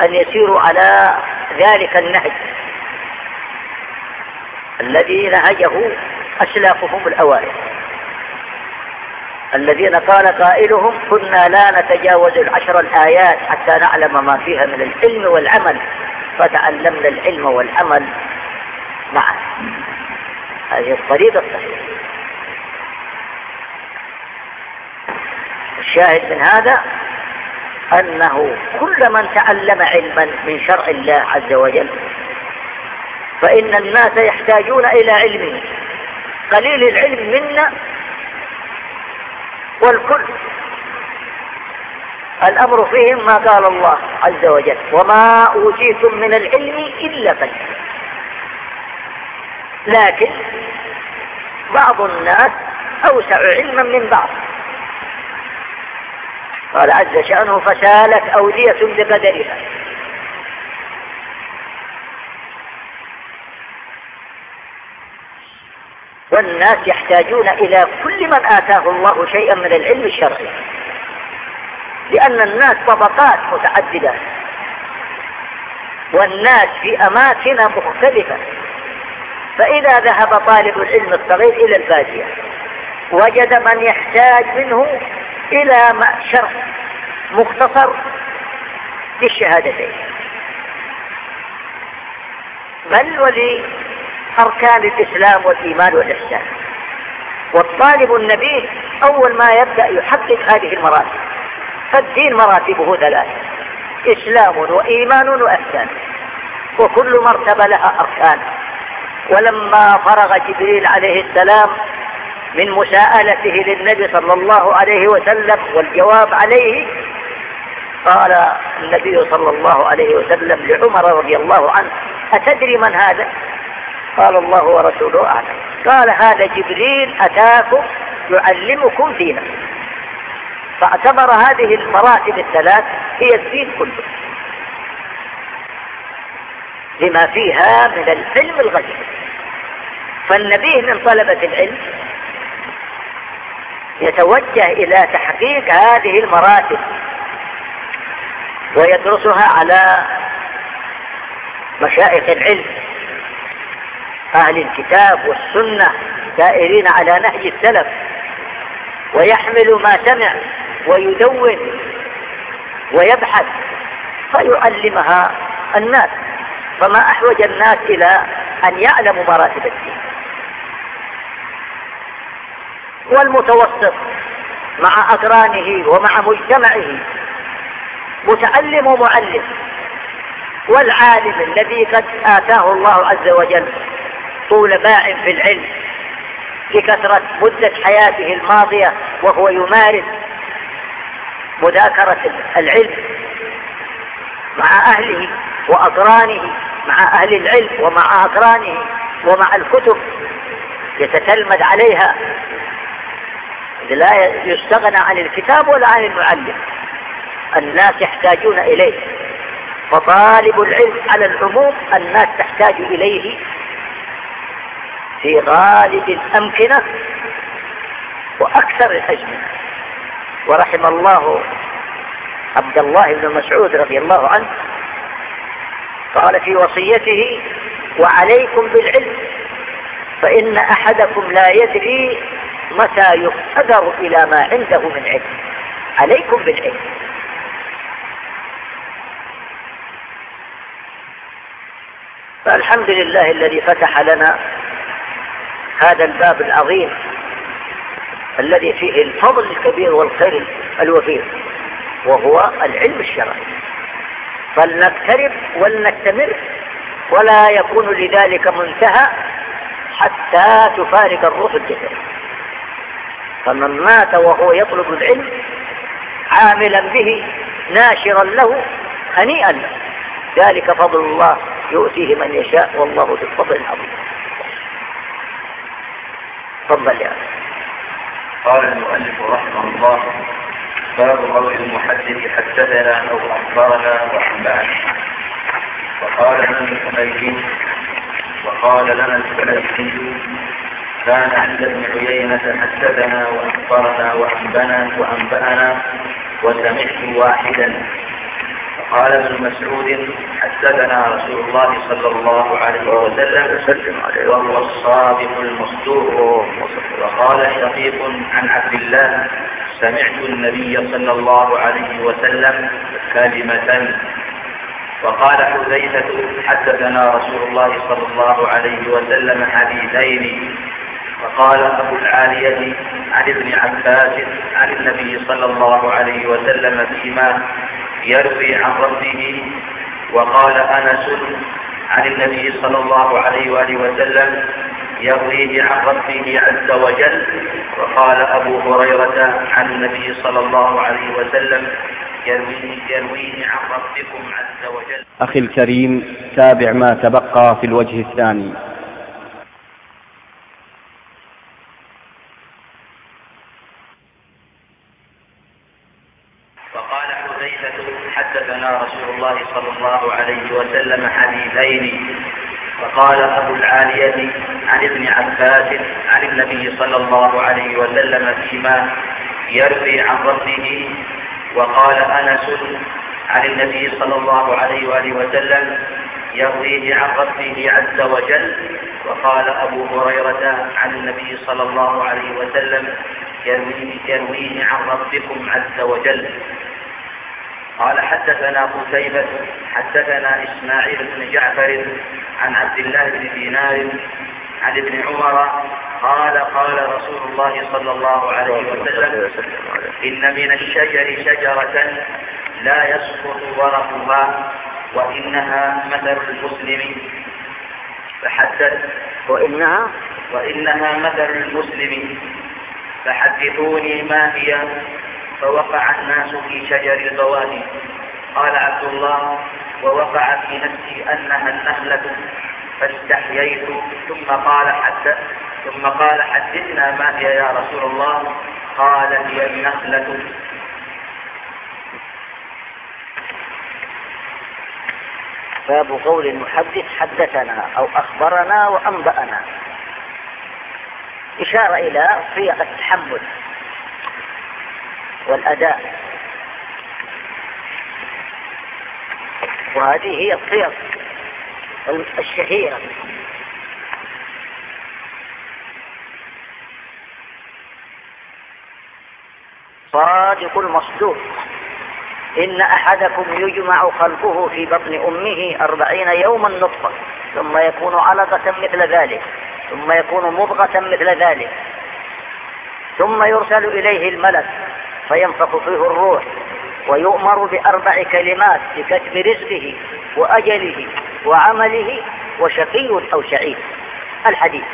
أن يسيروا على ذلك النهج. الذي نهجه أسلافهم الأوائل. الذين قال قائلهم كنا لا نتجاوز العشر الآيات حتى نعلم ما فيها من العلم والعمل فتعلمنا العلم والعمل معا. هذه الطريقة الصحيحة. الشاهد من هذا أنه كل من تعلم علما من شرع الله عز وجل فإن الناس يحتاجون إلى علمه قليل العلم منا والكل. الأمر فيهم ما قال الله عز وجل وما أوتيتم من العلم إلا قليلا لكن بعض الناس أوسع علما من بعض. قال عز شأنه فسالت أودية بقدرها. والناس يحتاجون إلى كل من آتاه الله شيئا من العلم الشرعي. لأن الناس طبقات متعددة. والناس في أماكن مختلفة. فإذا ذهب طالب العلم الصغير إلى البادية وجد من يحتاج منه إلى شرح مختصر للشهادتين. بل ولأركان الإسلام والإيمان والإحسان. والطالب النبي أول ما يبدأ يحقق هذه المراتب. فالدين مراتبه ثلاثة إسلام وإيمان وإحسان. وكل مرتبة لها أركان. ولما فرغ جبريل عليه السلام من مساءلته للنبي صلى الله عليه وسلم والجواب عليه قال النبي صلى الله عليه وسلم لعمر رضي الله عنه أتدري من هذا؟ قال الله ورسوله أعلم. قال هذا جبريل أتاكم يعلمكم دينكم فاعتبر هذه المراتب الثلاث هي الدين كله. لما فيها من العلم الغيب. فالنبي من طلبة العلم يتوجه إلى تحقيق هذه المراتب ويدرسها على مشائخ العلم. أهل الكتاب والسنة سائرين على نهج السلف ويحمل ما سمع ويدون ويبحث فيعلمها الناس فما أحوج الناس إلى أن يعلموا مراتب الدين. والمتوسط مع أقرانه ومع مجتمعه متعلم ومعلم والعالم الذي قد آتاه الله عز وجل طول باع في العلم لكثرة مدة حياته الماضية وهو يمارس مذاكرة العلم مع أهله وأقرانه مع أهل العلم ومع أقرانه ومع الكتب يتتلمذ عليها. لا يستغنى عن الكتاب ولا عن المعلم الناس يحتاجون إليه. فطالب العلم على العموم الناس تحتاج إليه في غالب الأمكنة وأكثر الأزمنة ورحم الله عبد الله بن مسعود رضي الله عنه قال في وصيته وعليكم بالعلم فإن أحدكم لا يدري متى يقدر إلى ما عنده من علم. عليكم بالعلم. فالحمد لله الذي فتح لنا هذا الباب العظيم الذي فيه الفضل الكبير والخير الوفير وهو العلم الشرعي. فلنقترب ولنستمر ولا يكون لذلك منتهى حتى تفارق الروح الجسد. فمن مات وهو يطلب العلم عاملا به ناشرا له هنيئا له. ذلك فضل الله يؤتيه من يشاء والله ذو الفضل العظيم. تفضل يا قال المؤلف رحمه الله باب قول المحدث حدثنا أو أخبرنا وأنبأنا. وقال لنا الحميدي وقال لنا الحميدي كان عند ابن عيينة حدثنا وأخبرنا وأنبأنا وأنبأنا وسمعت واحدا. قال ابن مسعود حدثنا رسول الله صلى الله عليه وسلم وهو الصادق المصدوق. وقال شقيق عن عبد الله سمعت النبي صلى الله عليه وسلم كلمة. وقال حذيفة حدثنا رسول الله صلى الله عليه وسلم حديثين. وقال أبو العالية عن ابن عباس عن النبي صلى الله عليه وسلم فيما يروي عن ربه وقال أنس عن النبي صلى الله عليه وآله وسلم يرويه عن ربه عز وجل وقال أبو هريرة عن النبي صلى الله عليه وسلم يرويه, يرويه عن ربكم عز وجل. أخي الكريم تابع ما تبقى في الوجه الثاني الله صلى الله عليه وسلم حديثين فقال أبو العالية عن ابن عباس عن النبي صلى الله عليه وسلم فيما يروي عن ربه وقال أنس عن النبي صلى الله عليه وآله وسلم يرويه عن ربه عز وجل وقال أبو هريرة عن النبي صلى الله عليه وسلم يرويه عن ربكم عز وجل. قال حدثنا قتيبة حدثنا إسماعيل بن جعفر عن عبد الله بن دينار عن ابن عمر قال قال رسول الله صلى الله عليه وسلم. إن من الشجر شجرة لا يسقط ورقها وإنها مثل المسلم. فحدث وإنها؟ وإنها مثل المسلم. فحدثوني ما هي؟ فوقع الناس في شجر البوادي. قال عبد الله ووقع في نفسي أنها النخلة فاستحييت. ثم قال حتى ثم قال حدثنا ما هي يا رسول الله؟ قال هي النخلة. باب قول المحدث حدثنا أو أخبرنا وأنبأنا. إشارة إلى صيغ التحمل. والأداء. وهذه هي الصيغ الشهيرة. صادق المصدوق. إن أحدكم يجمع خلقه في بطن أمه أربعين يوما نطفة ثم يكون علقة مثل ذلك ثم يكون مضغة مثل ذلك ثم يرسل إليه الملك فينفخ فيه الروح ويؤمر بأربع كلمات بكتب رزقه وأجله وعمله وشقي أو سعيد الحديث.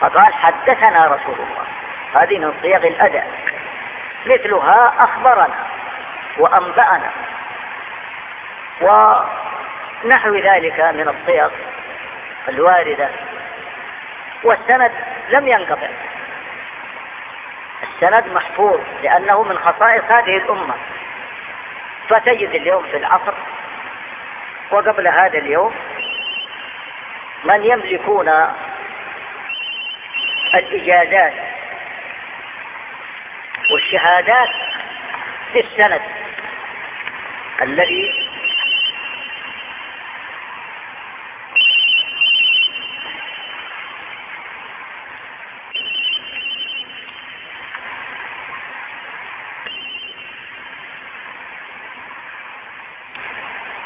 فقال حدثنا رسول الله هذه من صيغ الأداء مثلها أخبرنا وأنبأنا ونحو ذلك من الصيغ الواردة. والسند لم ينقطع. السند محفوظ لأنه من خصائص هذه الأمة. فتجد اليوم في العصر وقبل هذا اليوم من يملكون الإجازات والشهادات في السند الذي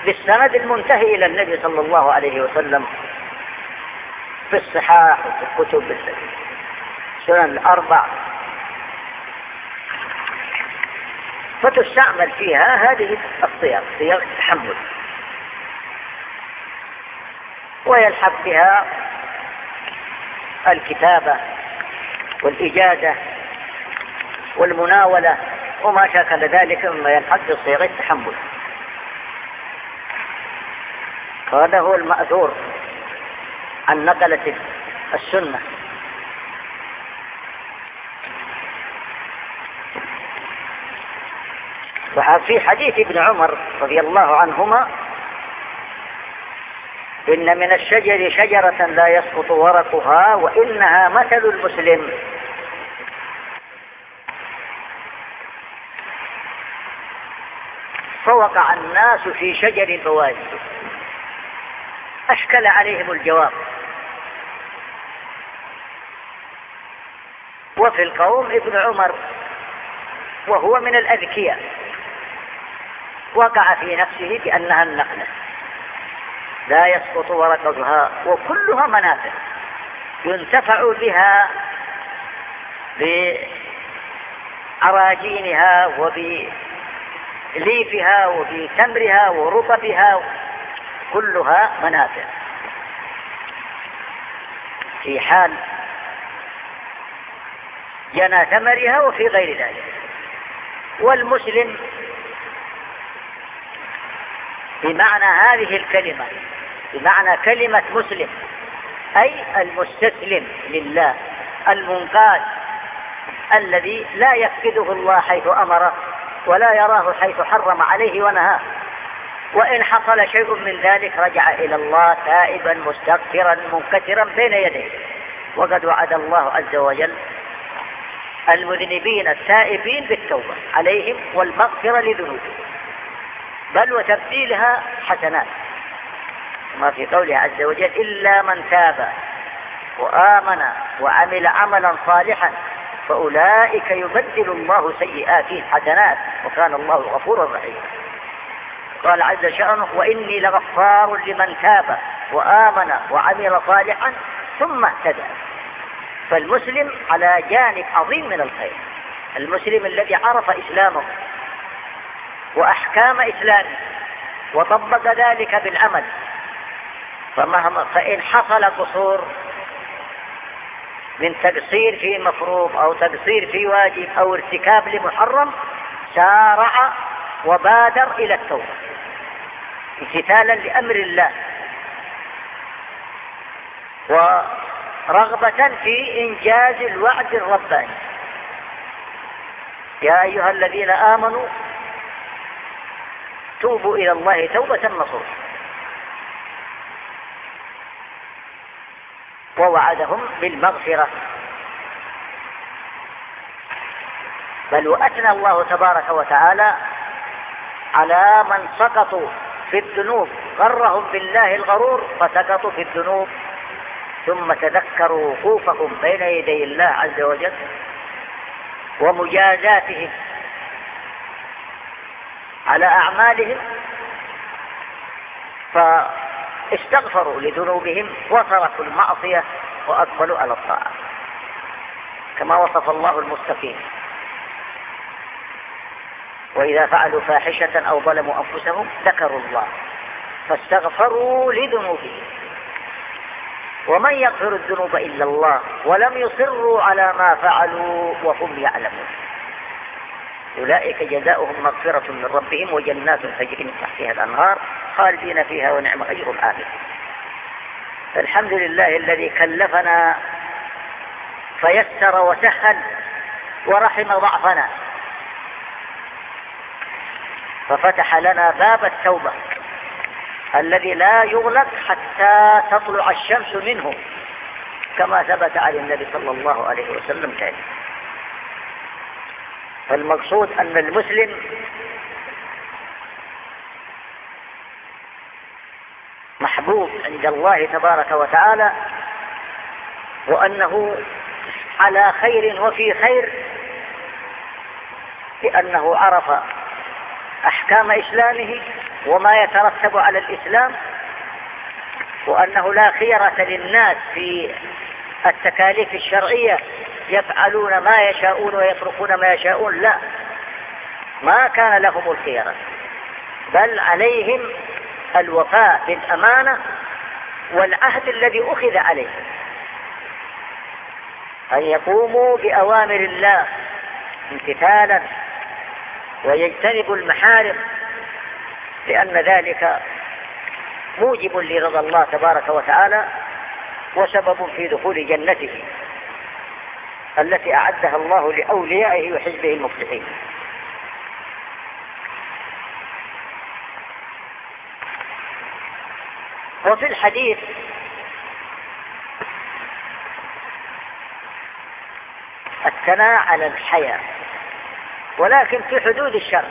بالسند المنتهي إلى النبي صلى الله عليه وسلم في الصحاح وفي الكتب السنن الأربع فتستعمل فيها هذه الصيغ صيغ التحمل. ويلحق بها الكتابة والإجازة والمناولة وما شاكل ذلك مما يلحق بصيغ التحمل. هذا هو المأثور عن نقلة السنة. وفي حديث ابن عمر رضي الله عنهما إن من الشجر شجرة لا يسقط ورقها وإنها مثل المسلم. فوقع الناس في شجر البوادي أشكل عليهم الجواب. وفي القوم ابن عمر وهو من الأذكياء. وقع في نفسه بأنها النقلة لا يسقط ورقتها وكلها منافع. ينتفع بها بعراجينها وبليفها وبتمرها ورطبها كلها منافع. في حال جنى ثمرها وفي غير ذلك. والمسلم بمعنى هذه الكلمة بمعنى كلمة مسلم أي المستسلم لله المنقاد الذي لا يفقده الله حيث أمره ولا يراه حيث حرم عليه ونهاه. وإن حصل شيء من ذلك رجع إلى الله تائبا مستغفرا منكسرا بين يديه. وقد وعد الله عز وجل المذنبين التائبين بالتوبة عليهم والمغفرة لذنوبهم. بل وتبديلها حسنات. ما في قوله عز وجل إلا من تاب وآمن وعمل عملا صالحا فأولئك يبدل الله سيئاتهم حسنات. وكان الله غفورا رحيما. قال عز شأنه وإني لغفار لمن تاب وآمن وعمل صالحا ثم اهتدى. فالمسلم على جانب عظيم من الخير. المسلم الذي عرف إسلامه وأحكام إسلامه وطبق ذلك بالعمل فمهما فإن حصل قصور من تقصير في مفروض أو تقصير في واجب أو ارتكاب لمحرم سارع وبادر إلى التوبة. امتثالا لأمر الله ورغبة في إنجاز الوعد الرباني. يا أيها الذين آمنوا توبوا إلى الله توبة نصوحا. ووعدهم بالمغفرة. بل وأثنى الله تبارك وتعالى على من سقطوا في الذنوب غرهم بالله الغرور فسقطوا في الذنوب. ثم تذكروا وقوفهم بين يدي الله عز وجل ومجازاتهم على أعمالهم فاستغفروا لذنوبهم وتركوا المعصية وأقبلوا على الطاعة. كما وصف الله المستقيم. وإذا فعلوا فاحشة أو ظلموا أنفسهم ذكروا الله. فاستغفروا لذنوبهم. ومن يغفر الذنوب إلا الله ولم يصروا على ما فعلوا وهم يعلمون. أولئك جزاؤهم مغفرة من ربهم وجنات تجري من تحتها الأنهار خالدين فيها ونعم أجر العامل فالحمد لله الذي كلفنا فيسر وسهل ورحم ضعفنا. ففتح لنا باب التوبة الذي لا يغلق حتى تطلع الشمس منه كما ثبت عن النبي صلى الله عليه وسلم ذلك فالمقصود أن المسلم محبوب عند الله تبارك وتعالى وأنه على خير وفي خير لأنه عرف أحكام إسلامه وما يترتب على الإسلام وأنه لا خيرة للناس في التكاليف الشرعية يفعلون ما يشاءون ويتركون ما يشاءون لا. ما كان لهم الخيرة بل عليهم الوفاء بالأمانة والعهد الذي أخذ عليهم أن يقوموا بأوامر الله امتثالا ويجتنبوا المحارم لأن ذلك موجب لرضا الله تبارك وتعالى وسبب في دخول جنته التي أعدها الله لأوليائه وحزبه المفلحين. وفي الحديث الثناء على الحياة. ولكن في حدود الشرع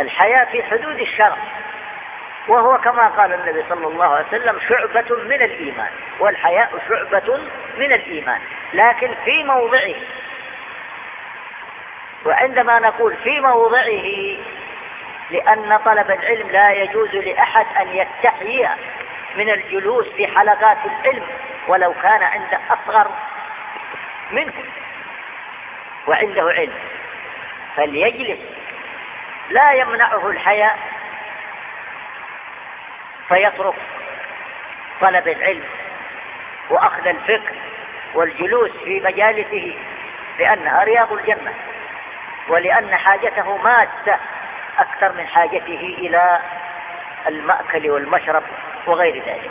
الحياة في حدود الشرع وهو كما قال النبي صلى الله عليه وسلم شعبة من الإيمان. والحياء شعبة من الإيمان. لكن في موضعه. وعندما نقول في موضعه لأن طلب العلم لا يجوز لأحد أن يستحيي من الجلوس في حلقات العلم ولو كان عند أصغر منه وعنده علم فليجلس. لا يمنعه الحياء فيترك طلب العلم وأخذ الفكر والجلوس في مجالسه لأنها رياض الجنة ولأن حاجته مادة أكثر من حاجته إلى المأكل والمشرب وغير ذلك.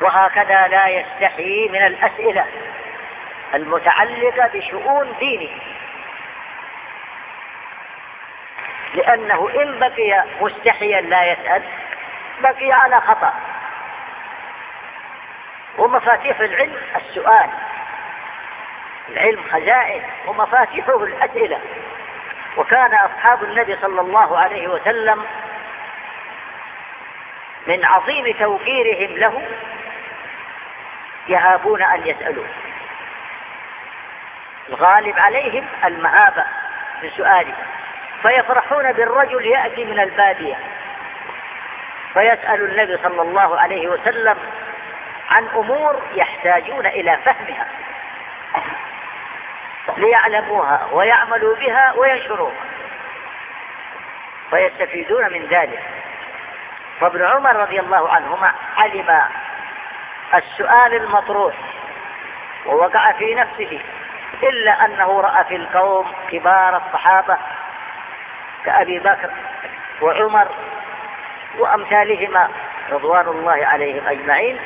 وهكذا لا يستحي من الأسئلة المتعلقة بشؤون دينه. لأنه إن بقي مستحيا لا يسأل بقي على خطأ. ومفاتيح العلم السؤال. العلم خزائن ومفاتيحه الأسئلة. وكان أصحاب النبي صلى الله عليه وسلم من عظيم توقيرهم له يهابون أن يسألوه. الغالب عليهم المهابة في سؤاله فيفرحون بالرجل يأتي من البادية. فيسأل النبي صلى الله عليه وسلم عن أمور يحتاجون إلى فهمها. ليعلموها ويعملوا بها وينشروها. فيستفيدون من ذلك. فابن عمر رضي الله عنهما علم السؤال المطروح ووقع في نفسه إلا أنه رأى في القوم كبار الصحابة كأبي بكر وعمر وأمثالهما رضوان الله عليهم أجمعين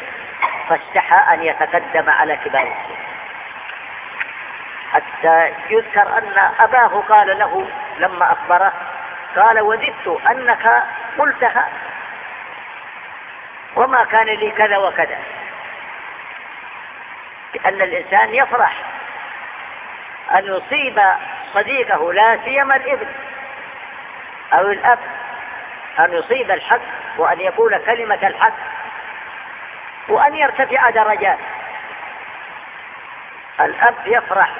فاستحى أن يتقدم على كبار حتى يذكر أن أباه قال له لما أخبره قال وددت أنك قلتها وما كان لي كذا وكذا. لأن الإنسان يفرح. أن يصيب صديقه لا سيما الإبن أو الأب. أن يصيب الحق وأن يقول كلمة الحق وأن يرتفع درجات. الأب يفرح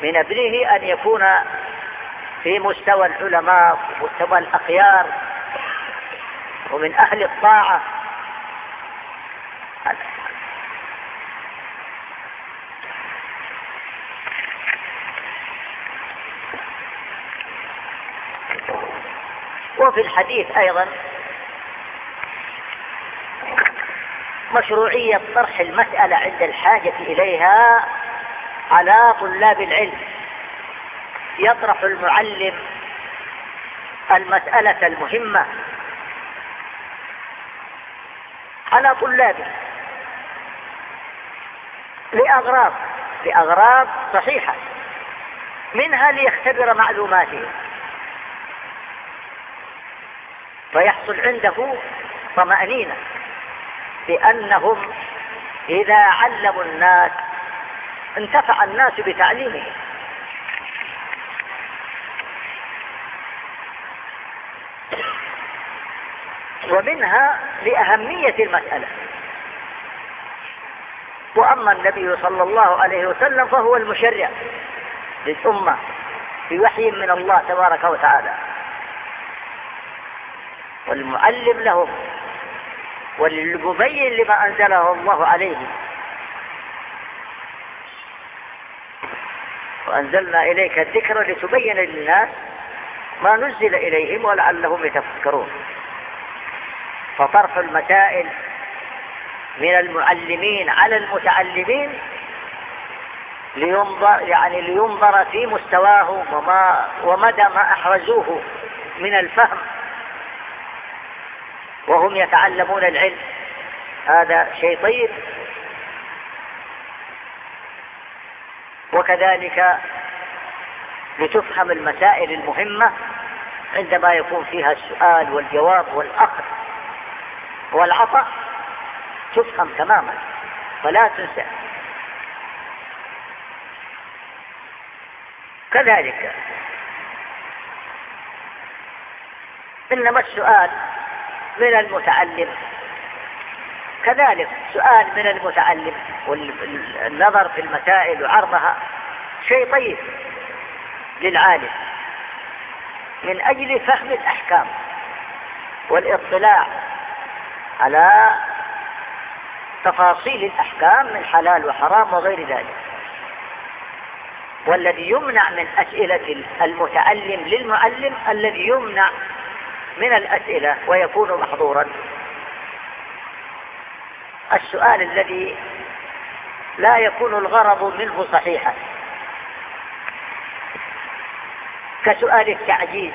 من ابنه أن يكون في مستوى العلماء ومستوى الأخيار ومن أهل الطاعة. وفي الحديث أيضا مشروعية طرح المسألة عند الحاجة إليها على طلاب العلم. يطرح المعلم المسألة المهمة على طلابه لأغراض لأغراض صحيحة منها ليختبر معلوماته. فيحصل عنده طمأنينة بأنهم إذا علموا الناس انتفع الناس بتعليمه ومنها لأهمية المسألة. وأما النبي صلى الله عليه وسلم فهو المشرع للأمة بوحي من الله تبارك وتعالى. والمعلم لهم والمبين لما أنزله الله عليه. وأنزلنا إليك الذكر لتبين للناس ما نزل إليهم ولعلهم يتفكرون. فطرح المسائل من المعلمين على المتعلمين لينظر يعني لينظر في مستواهم وما ومدى ما أحرزوه من الفهم. وهم يتعلمون العلم. هذا شيء طيب. وكذلك لتفهم المسائل المهمة عندما يكون فيها السؤال والجواب والأخذ والعطاء تفهم تماما فلا تنسى. كذلك إنما السؤال من المتعلم كذلك سؤال من المتعلم والنظر في المسائل وعرضها. شيء طيب للعالم. من أجل فهم الأحكام والاطلاع على تفاصيل الأحكام من حلال وحرام وغير ذلك. والذي يمنع من أسئلة المتعلم للمعلم الذي يمنع من الأسئلة ويكون محظورا. السؤال الذي لا يكون الغرض منه صحيحا. كسؤال التعجيز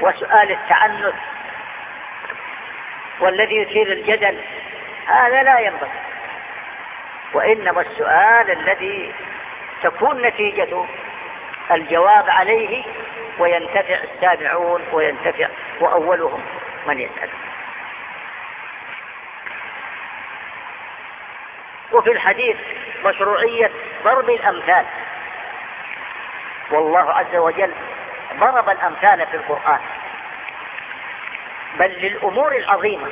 وسؤال التعنت والذي يثير الجدل هذا لا ينبغي. وإنما السؤال الذي تكون نتيجته الجواب عليه وينتفع السامعون وينتفع وأولهم من يسأل وفي الحديث مشروعية ضرب الأمثال. والله عز وجل ضرب الأمثال في القرآن. بل للأمور العظيمة.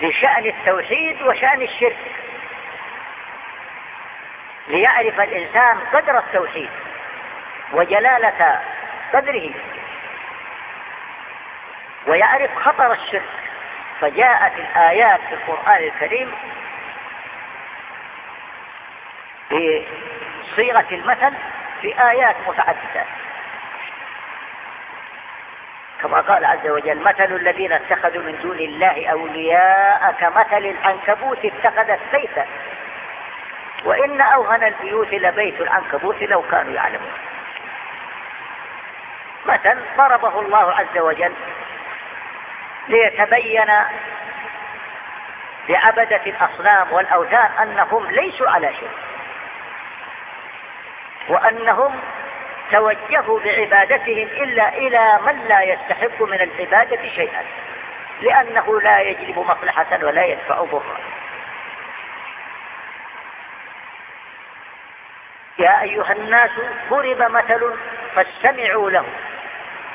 لشأن التوحيد وشأن الشرك. ليعرف الإنسان قدر التوحيد. وجلالة قدره ويعرف خطر الشرك فجاءت الآيات في القرآن الكريم بصيغة المثل في آيات متعددة. كما قال عز وجل مثل الذين اتخذوا من دون الله أولياء كمثل العنكبوت اتخذت بيتا وإن أوهن البيوت لبيت العنكبوت لو كانوا يعلمون. مثل ضربه الله عز وجل ليتبين لعبدة الأصنام والأوثان أنهم ليسوا على شيء وأنهم توجهوا بعبادتهم إلا إلى من لا يستحق من العبادة شيئا لأنه لا يجلب مصلحة ولا يدفع ضرا. يا أيها الناس ضرب مثل فاستمعوا له.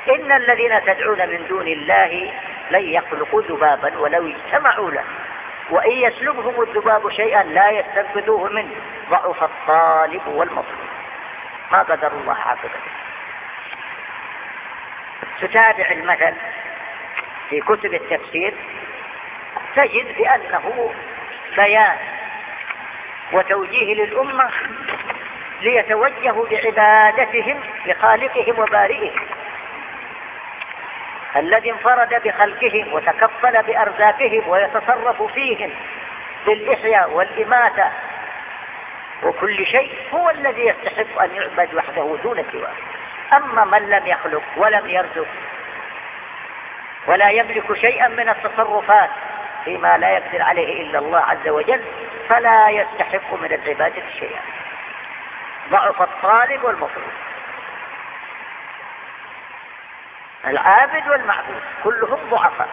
إن الذين تدعون من دون الله لن يخلقوا ذبابا ولو اجتمعوا له. وإن يسلبهم الذباب شيئا لا يستنقذوه منه. ضعف الطالب والمطلوب ما قدر الله حافظه. تتابع المثل في كتب التفسير. تجد بأنه بيان وتوجيه للأمة ليتوجهوا بعبادتهم لخالقهم وبارئهم. الذي انفرد بخلقهم وتكفل بأرزاقهم ويتصرف فيهم بالإحياء والإماتة. وكل شيء هو الذي يستحق أن يعبد وحده دون سواه. أما من لم يخلق ولم يرزق ولا يملك شيئا من التصرفات فيما لا يقدر عليه إلا الله عز وجل فلا يستحق من العبادة شيئا. ضعف الطالب والمطلوب. العابد والمعبود كلهم ضعفاء.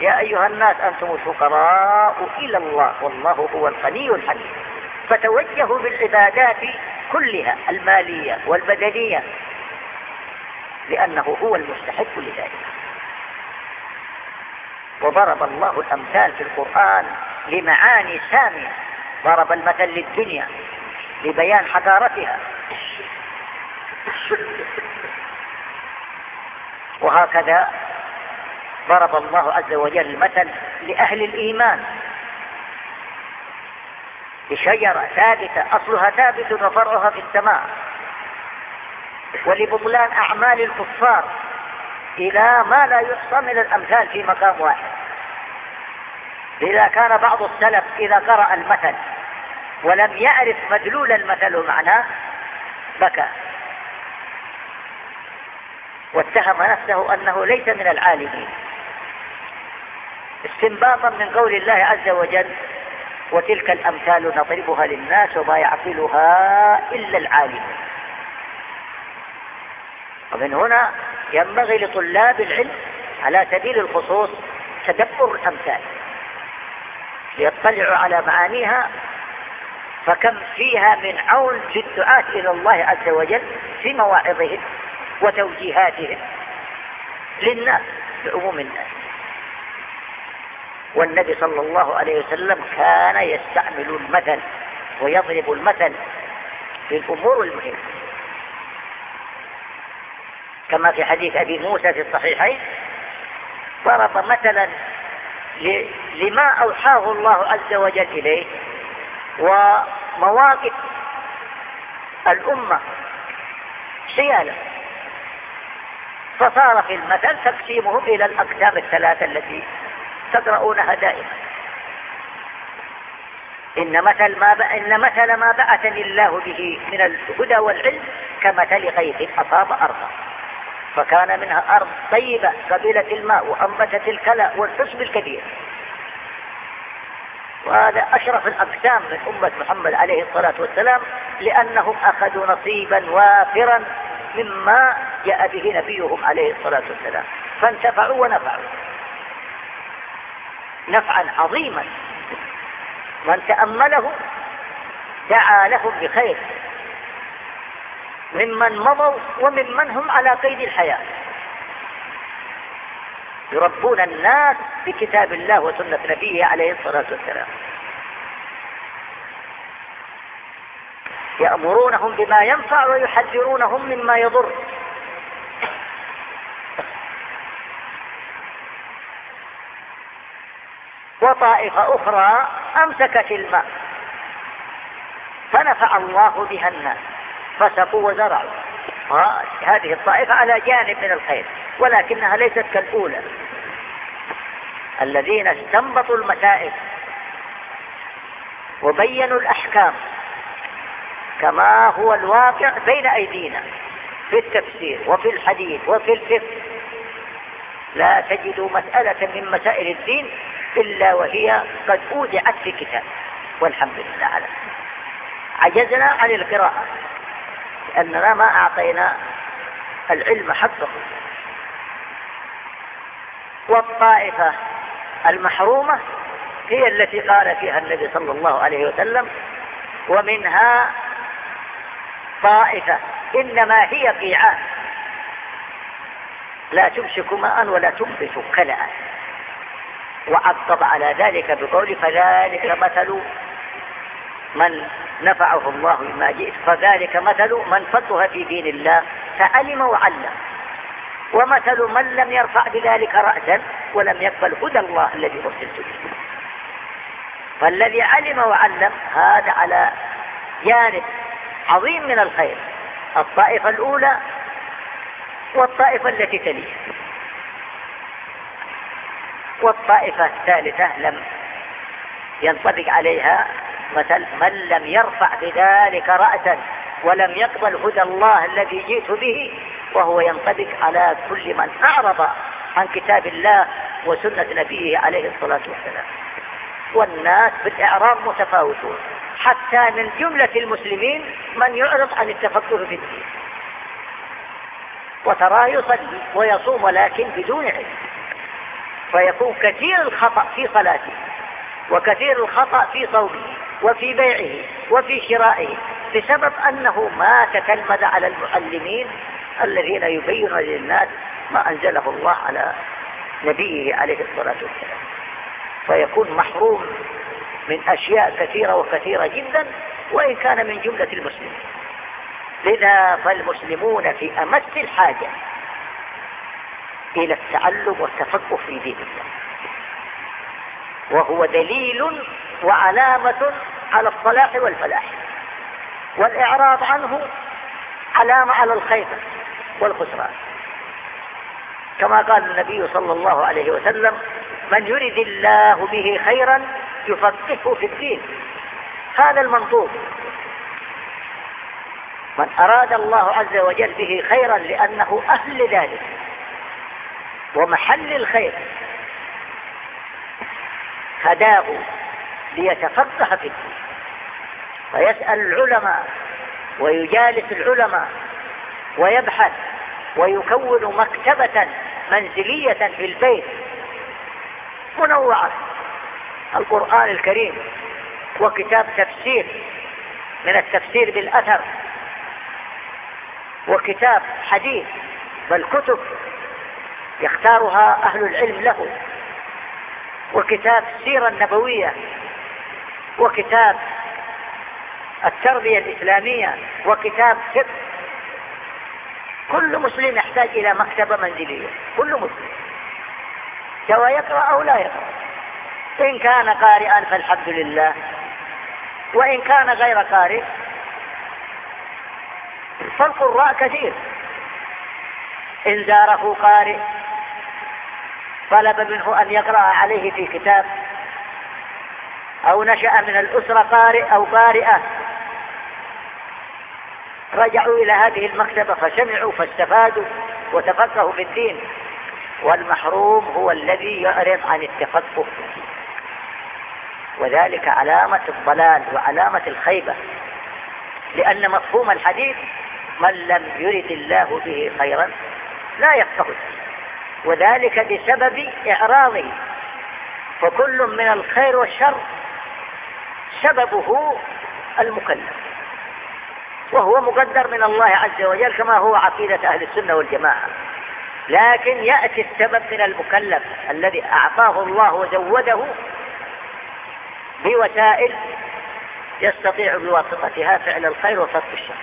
يا أيها الناس أنتم الفقراء إلى الله والله هو الغني الحميد. فتوجهوا بالعبادات كلها المالية والبدنية لأنه هو المستحق لذلك. وضرب الله الأمثال في القرآن لمعاني سامية. ضرب المثل للدنيا لبيان حضارتها. وهكذا ضرب الله عز وجل المثل لأهل الإيمان. بشجرة ثابتة أصلها ثابت وفرعها في السماء. ولبطلان أعمال الكفار إلى ما لا يحصى من الأمثال في مقام واحد. إذا كان بعض السلف إذا قرأ المثل ولم يعرف مدلول المثل ومعناه بكى. واتهم نفسه أنه ليس من العالمين. استنباطا من قول الله عز وجل وتلك الأمثال نضربها للناس وما يعقلها إلا العالمون. ومن هنا ينبغي لطلاب العلم على سبيل الخصوص تدبر الأمثال ليطلعوا على معانيها فكم فيها من عون للدعاة إلى الله عز وجل في مواعظهم. وتوجيهاتهم للناس لعموم الناس. والنبي صلى الله عليه وسلم كان يستعمل المثل ويضرب المثل في الأمور المهمة. كما في حديث أبي موسى في الصحيحين ضرب مثلا لما أوحاه الله عز وجل إليه ومواقف الأمة سيالة فصار في المثل تقسيمهم إلى الأقسام الثلاثة التي تقرؤونها دائما. إن مثل ما ب... إن مثل ما بعثني الله به من الهدى والعلم كمثل غيث أصاب أرضا. فكان منها أرض طيبة قبيلة الماء وأنبتت الكلى والحسب الكبير. وهذا أشرف الأقسام من أمة محمد عليه الصلاة والسلام لأنهم أخذوا نصيبا وافرا مما جاء به نبيهم عليه الصلاة والسلام. فانتفعوا ونفعوا. نفعا عظيما. من تأمله دعا لهم بخير. ممن مضوا وممن هم على قيد الحياة. يربون الناس بكتاب الله وسنة نبيه عليه الصلاة والسلام. يأمرونهم بما ينفع ويحذرونهم مما يضر. وطائفة أخرى أمسكت الماء فنفع الله بها الناس فسقوا وزرعوا. هذه الطائفة على جانب من الخير ولكنها ليست كالأولى. الذين استنبطوا المسائل وبينوا الأحكام كما هو الواقع بين أيدينا في التفسير وفي الحديث وفي الفقه. لا تجد مسألة من مسائل الدين إلا وهي قد أودعت في كتاب. والحمد لله على عجزنا عن القراءة لأننا ما أعطينا العلم حقه. والطائفة المحرومة هي التي قال فيها النبي صلى الله عليه وسلم ومنها طائفة إنما هي قيعان لا تمسك ماء ولا تنبت كلأ وعقب على ذلك بقول فذلك مثل من نفعه الله بما جئت فذلك مثل من فقه في دين الله فعلم وعلم. ومثل من لم يرفع بذلك رأسا ولم يقبل هدى الله الذي أرسلت به. فالذي علم وعلم هذا على جانب عظيم من الخير. الطائفة الأولى والطائفة التي تليها والطائفة الثالثة لم ينطبق عليها مثل من لم يرفع بذلك رأسا ولم يقبل هدى الله الذي جئت به وهو ينطبق على كل من أعرض عن كتاب الله وسنة نبيه عليه الصلاة والسلام. والناس بالإعراض متفاوتون. حتى من جملة المسلمين من يعرض عن التفكر في الدين. وتراه يصلي ويصوم ولكن بدون علم. فيكون كثير الخطأ في صلاته وكثير الخطأ في صومه وفي بيعه وفي شرائه بسبب أنه ما تكلمد على المعلمين الذين يبينون للناس ما أنزله الله على نبيه عليه الصلاة والسلام. فيكون محروم من أشياء كثيرة وكثيرة جدا وإن كان من جملة المسلمين. لذا فالمسلمون في أمس الحاجة إلى التعلم والتفقه في دين الله. وهو دليل وعلامة على الصلاح والفلاح. والإعراض عنه علامة على الخير والخسران. كما قال النبي صلى الله عليه وسلم من يرد الله به خيرا يفقهه في الدين. هذا المنطوق. من أراد الله عز وجل به خيرا لأنه أهل لذلك ومحل الخير هداه ليتفقه في الدين. فيسأل العلماء ويجالس العلماء ويبحث ويكون مكتبة منزلية في البيت. منوعة القرآن الكريم وكتاب تفسير من التفسير بالأثر. وكتاب حديث بل كتب يختارها أهل العلم له. وكتاب السيرة النبوية وكتاب التربية الإسلامية. وكتاب فقه. كل مسلم يحتاج إلى مكتبة منزلية. كل مسلم. سواء يقرأ أو لا يقرأ. إن كان قارئا فالحمد لله. وإن كان غير قارئ فالقراء كثير. إن زاره قارئ طلب منه أن يقرأ عليه في كتاب أو نشأ من الأسرة قارئ أو قارئة رجعوا إلى هذه المكتبة فسمعوا فاستفادوا وتفقهوا في الدين. والمحروم هو الذي يعرض عن التفقه. وذلك علامة الضلال وعلامة الخيبة. لأن مفهوم الحديث من لم يرد الله به خيرا لا يفقه. وذلك بسبب إعراضه. فكل من الخير والشر سببه المكلف. وهو مقدر من الله عز وجل كما هو عقيدة أهل السنة والجماعة. لكن يأتي السبب من المكلف الذي أعطاه الله وزوده بوسائل يستطيع بواسطتها فعل الخير وترك الشر.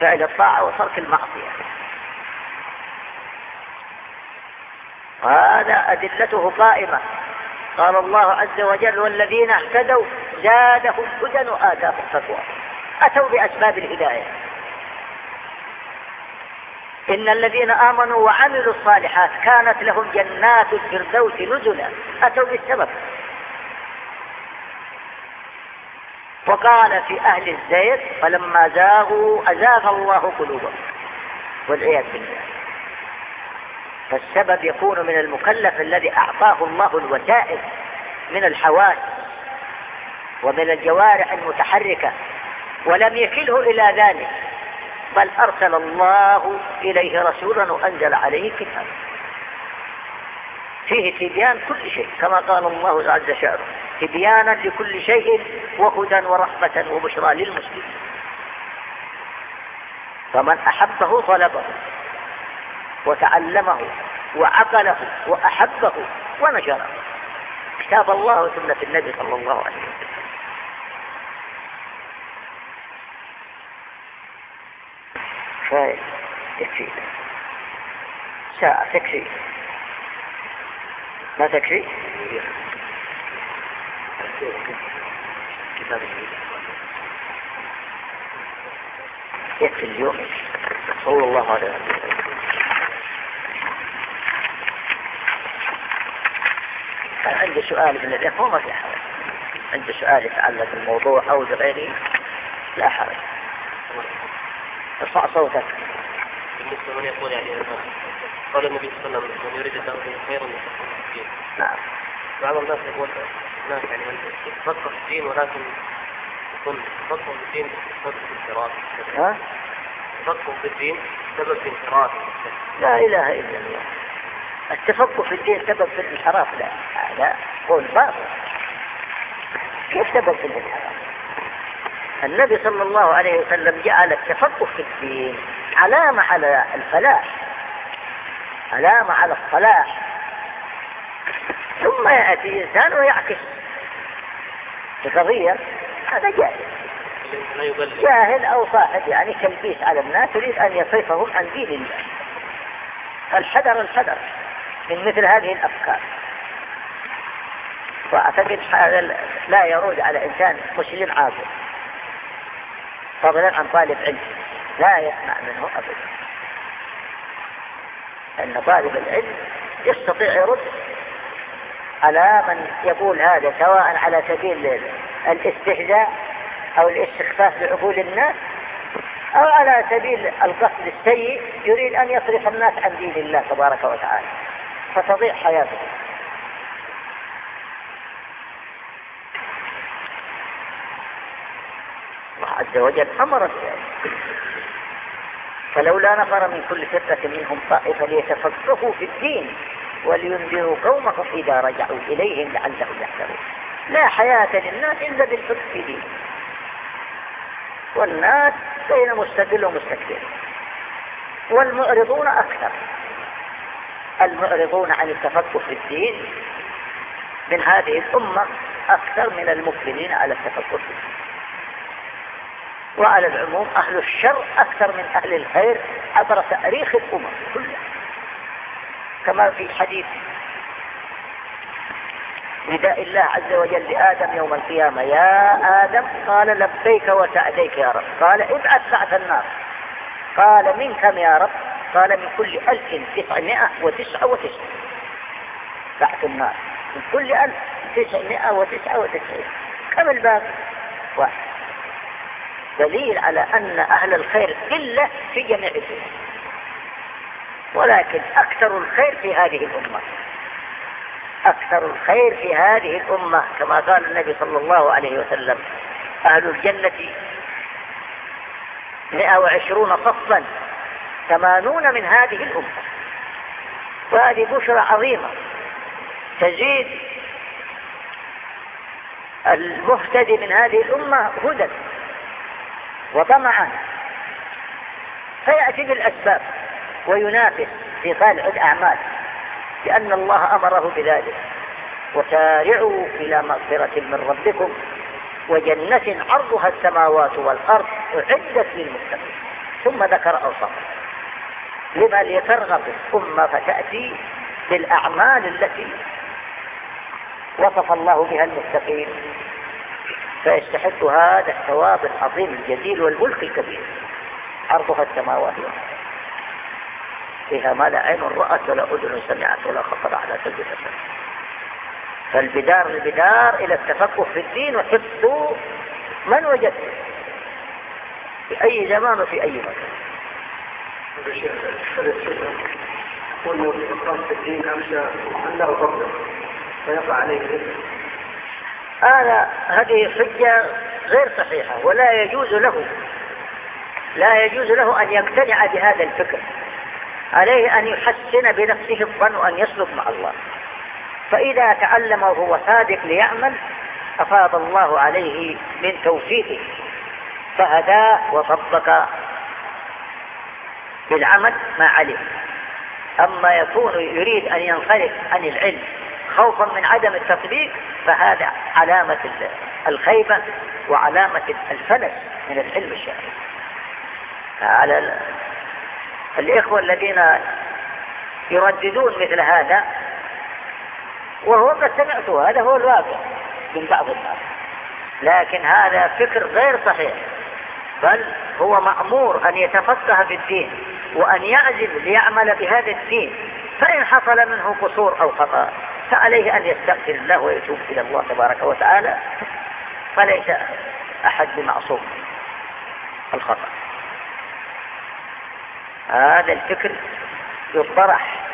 فعل الطاعة وترك المعصية. وهذا أدلته قائمة. قال الله عز وجل والذين اهتدوا زادهم هدى وآتاهم تقوى. أتوا بأسباب الهداية. إن الذين آمنوا وعملوا الصالحات كانت لهم جنات الفردوس نزلا. أتوا بالسبب. وقال في أهل الزيت فلما زاغوا أزاغ الله قلوبهم والعياذ بالله. فالسبب يكون من المكلف الذي أعطاه الله الوسائل من الحواس ومن الجوارح المتحركة ولم يكله إلى ذلك بل أرسل الله إليه رسولا وأنزل عليه كتابا. فيه تبيان كل شيء كما قال الله عز شأنه تبيانا لكل شيء وهدى ورحمة وبشرى للمسلمين. فمن أحبه طلبه. وتعلمه وعقله وأحبه ونشره كتاب الله وسنة النبي صلى الله عليه وسلم. فيكفي ساعة تكفي. ما تكفي؟ يكفي اليوم. صلى الله عليه وسلم. عندي سؤال من الإخوة ما في حرج. عندي سؤال يتعلق بالموضوع أو بغيره لا حرج. ارفع صوتك. بالنسبة من يقول يعني قال النبي صلى الله عليه وسلم من يريد الله خيرا نعم. بعض الناس يقول الناس يعني من يتفقه في الدين ولكن يكون تفقه في الدين بسبب الانحراف ها؟ تفقه في الدين سبب انحراف. لا إله إلا الله. التفقه في الدين سبب في الانحراف لا هذا قول باطل. كيف سبب في الانحراف؟ النبي صلى الله عليه وسلم جعل التفقه في الدين علامة على الفلاح علامة على الصلاح. ثم يأتي إنسان ويعكس. القضية هذا جاهل. جاهل أو صاحب يعني تلبيس على الناس يريد أن يصرفهم عن دين الله. الحذر الحذر. من مثل هذه الأفكار. وأعتقد هذا لا يرود على إنسان مسلم عاقل. فضلا عن طالب علم. لا يسمع منه أبدا. أن طالب العلم يستطيع يرد على من يقول هذا سواء على سبيل الاستهزاء أو الاستخفاف بعقول الناس أو على سبيل القصد السيء يريد أن يصرف الناس عن دين الله تبارك وتعالى. فتضيع حياته الله عز وجل أمر بذلك. فلولا نفر من كل فرقة منهم طائفة ليتفقهوا في الدين ولينذروا قومهم إذا رجعوا إليهم لعلهم يحذرون. لا حياة للناس إلا بالفقه في دين والناس بين مستقل ومستكبر. والمعرضون أكثر. المعرضون عن التفقه في الدين من هذه الأمة أكثر من المقبلين على التفقه في الدين. وعلى العموم أهل الشر أكثر من أهل الخير عبر تأريخ الأمم كلها. كما في حديث نداء الله عز وجل لآدم يوم القيامة يا آدم قال لبيك وسعديك يا رب قال ابعث بعث النار قال من كم يا رب قال من كل ألف تسعمائة وتسعة وتسعين. بعث النار من كل ألف تسعمائة وتسعة وتسعين. كم الباقي؟ واحد. دليل على أن أهل الخير قلة في جميع الدنيا ولكن أكثر الخير في هذه الأمة. أكثر الخير في هذه الأمة كما قال النبي صلى الله عليه وسلم أهل الجنة 120 فصلا. ثمانون من هذه الأمة. وهذه بشرى عظيمة. تزيد المهتدي من هذه الأمة هدى وطمعا. فيأتي بالأسباب وينافس في طالع الأعمال لأن الله أمره بذلك. وسارعوا إلى مغفرة من ربكم وجنة عرضها السماوات والأرض أعدت للمتقين. ثم ذكر أوصاف لما ليترغب الأمة فتأتي بالأعمال التي وصف الله بها المتقين فيستحق هذا الثواب العظيم الجزيل والملك الكبير. عرضها السماوات والأرض. فيها ما لا عين رأت ولا أذن سمعت ولا خطر على قلب بشر. فالبدار البدار إلى التفقه في الدين وحفظ من وجدته. في أي زمان وفي أي مكان. هذا هذه حجة غير صحيحة ولا يجوز له لا يجوز له أن يقتنع بهذا الفكر. عليه أن يحسن بنفسه الظن وأن يسلك مع الله. فإذا تعلم وهو صادق ليعمل أفاض الله عليه من توفيقه. فهداه وطبق بالعمل ما علم. أما يكون يريد أن ينصرف عن العلم خوفا من عدم التطبيق فهذا علامة الخيبة وعلامة الفلس من العلم الشرعي على الإخوة الذين يرددون مثل هذا وهو قد سمعت هذا هو الواقع من بعض الناس. لكن هذا فكر غير صحيح بل هو مأمور أن يتفقه في الدين. وأن يعزم ليعمل بهذا الدين فإن حصل منه قصور أو خطأ فعليه أن يستغفر الله ويتوب إلى الله تبارك وتعالى فليس أحد بمعصوم الخطأ. هذا الفكر يطرح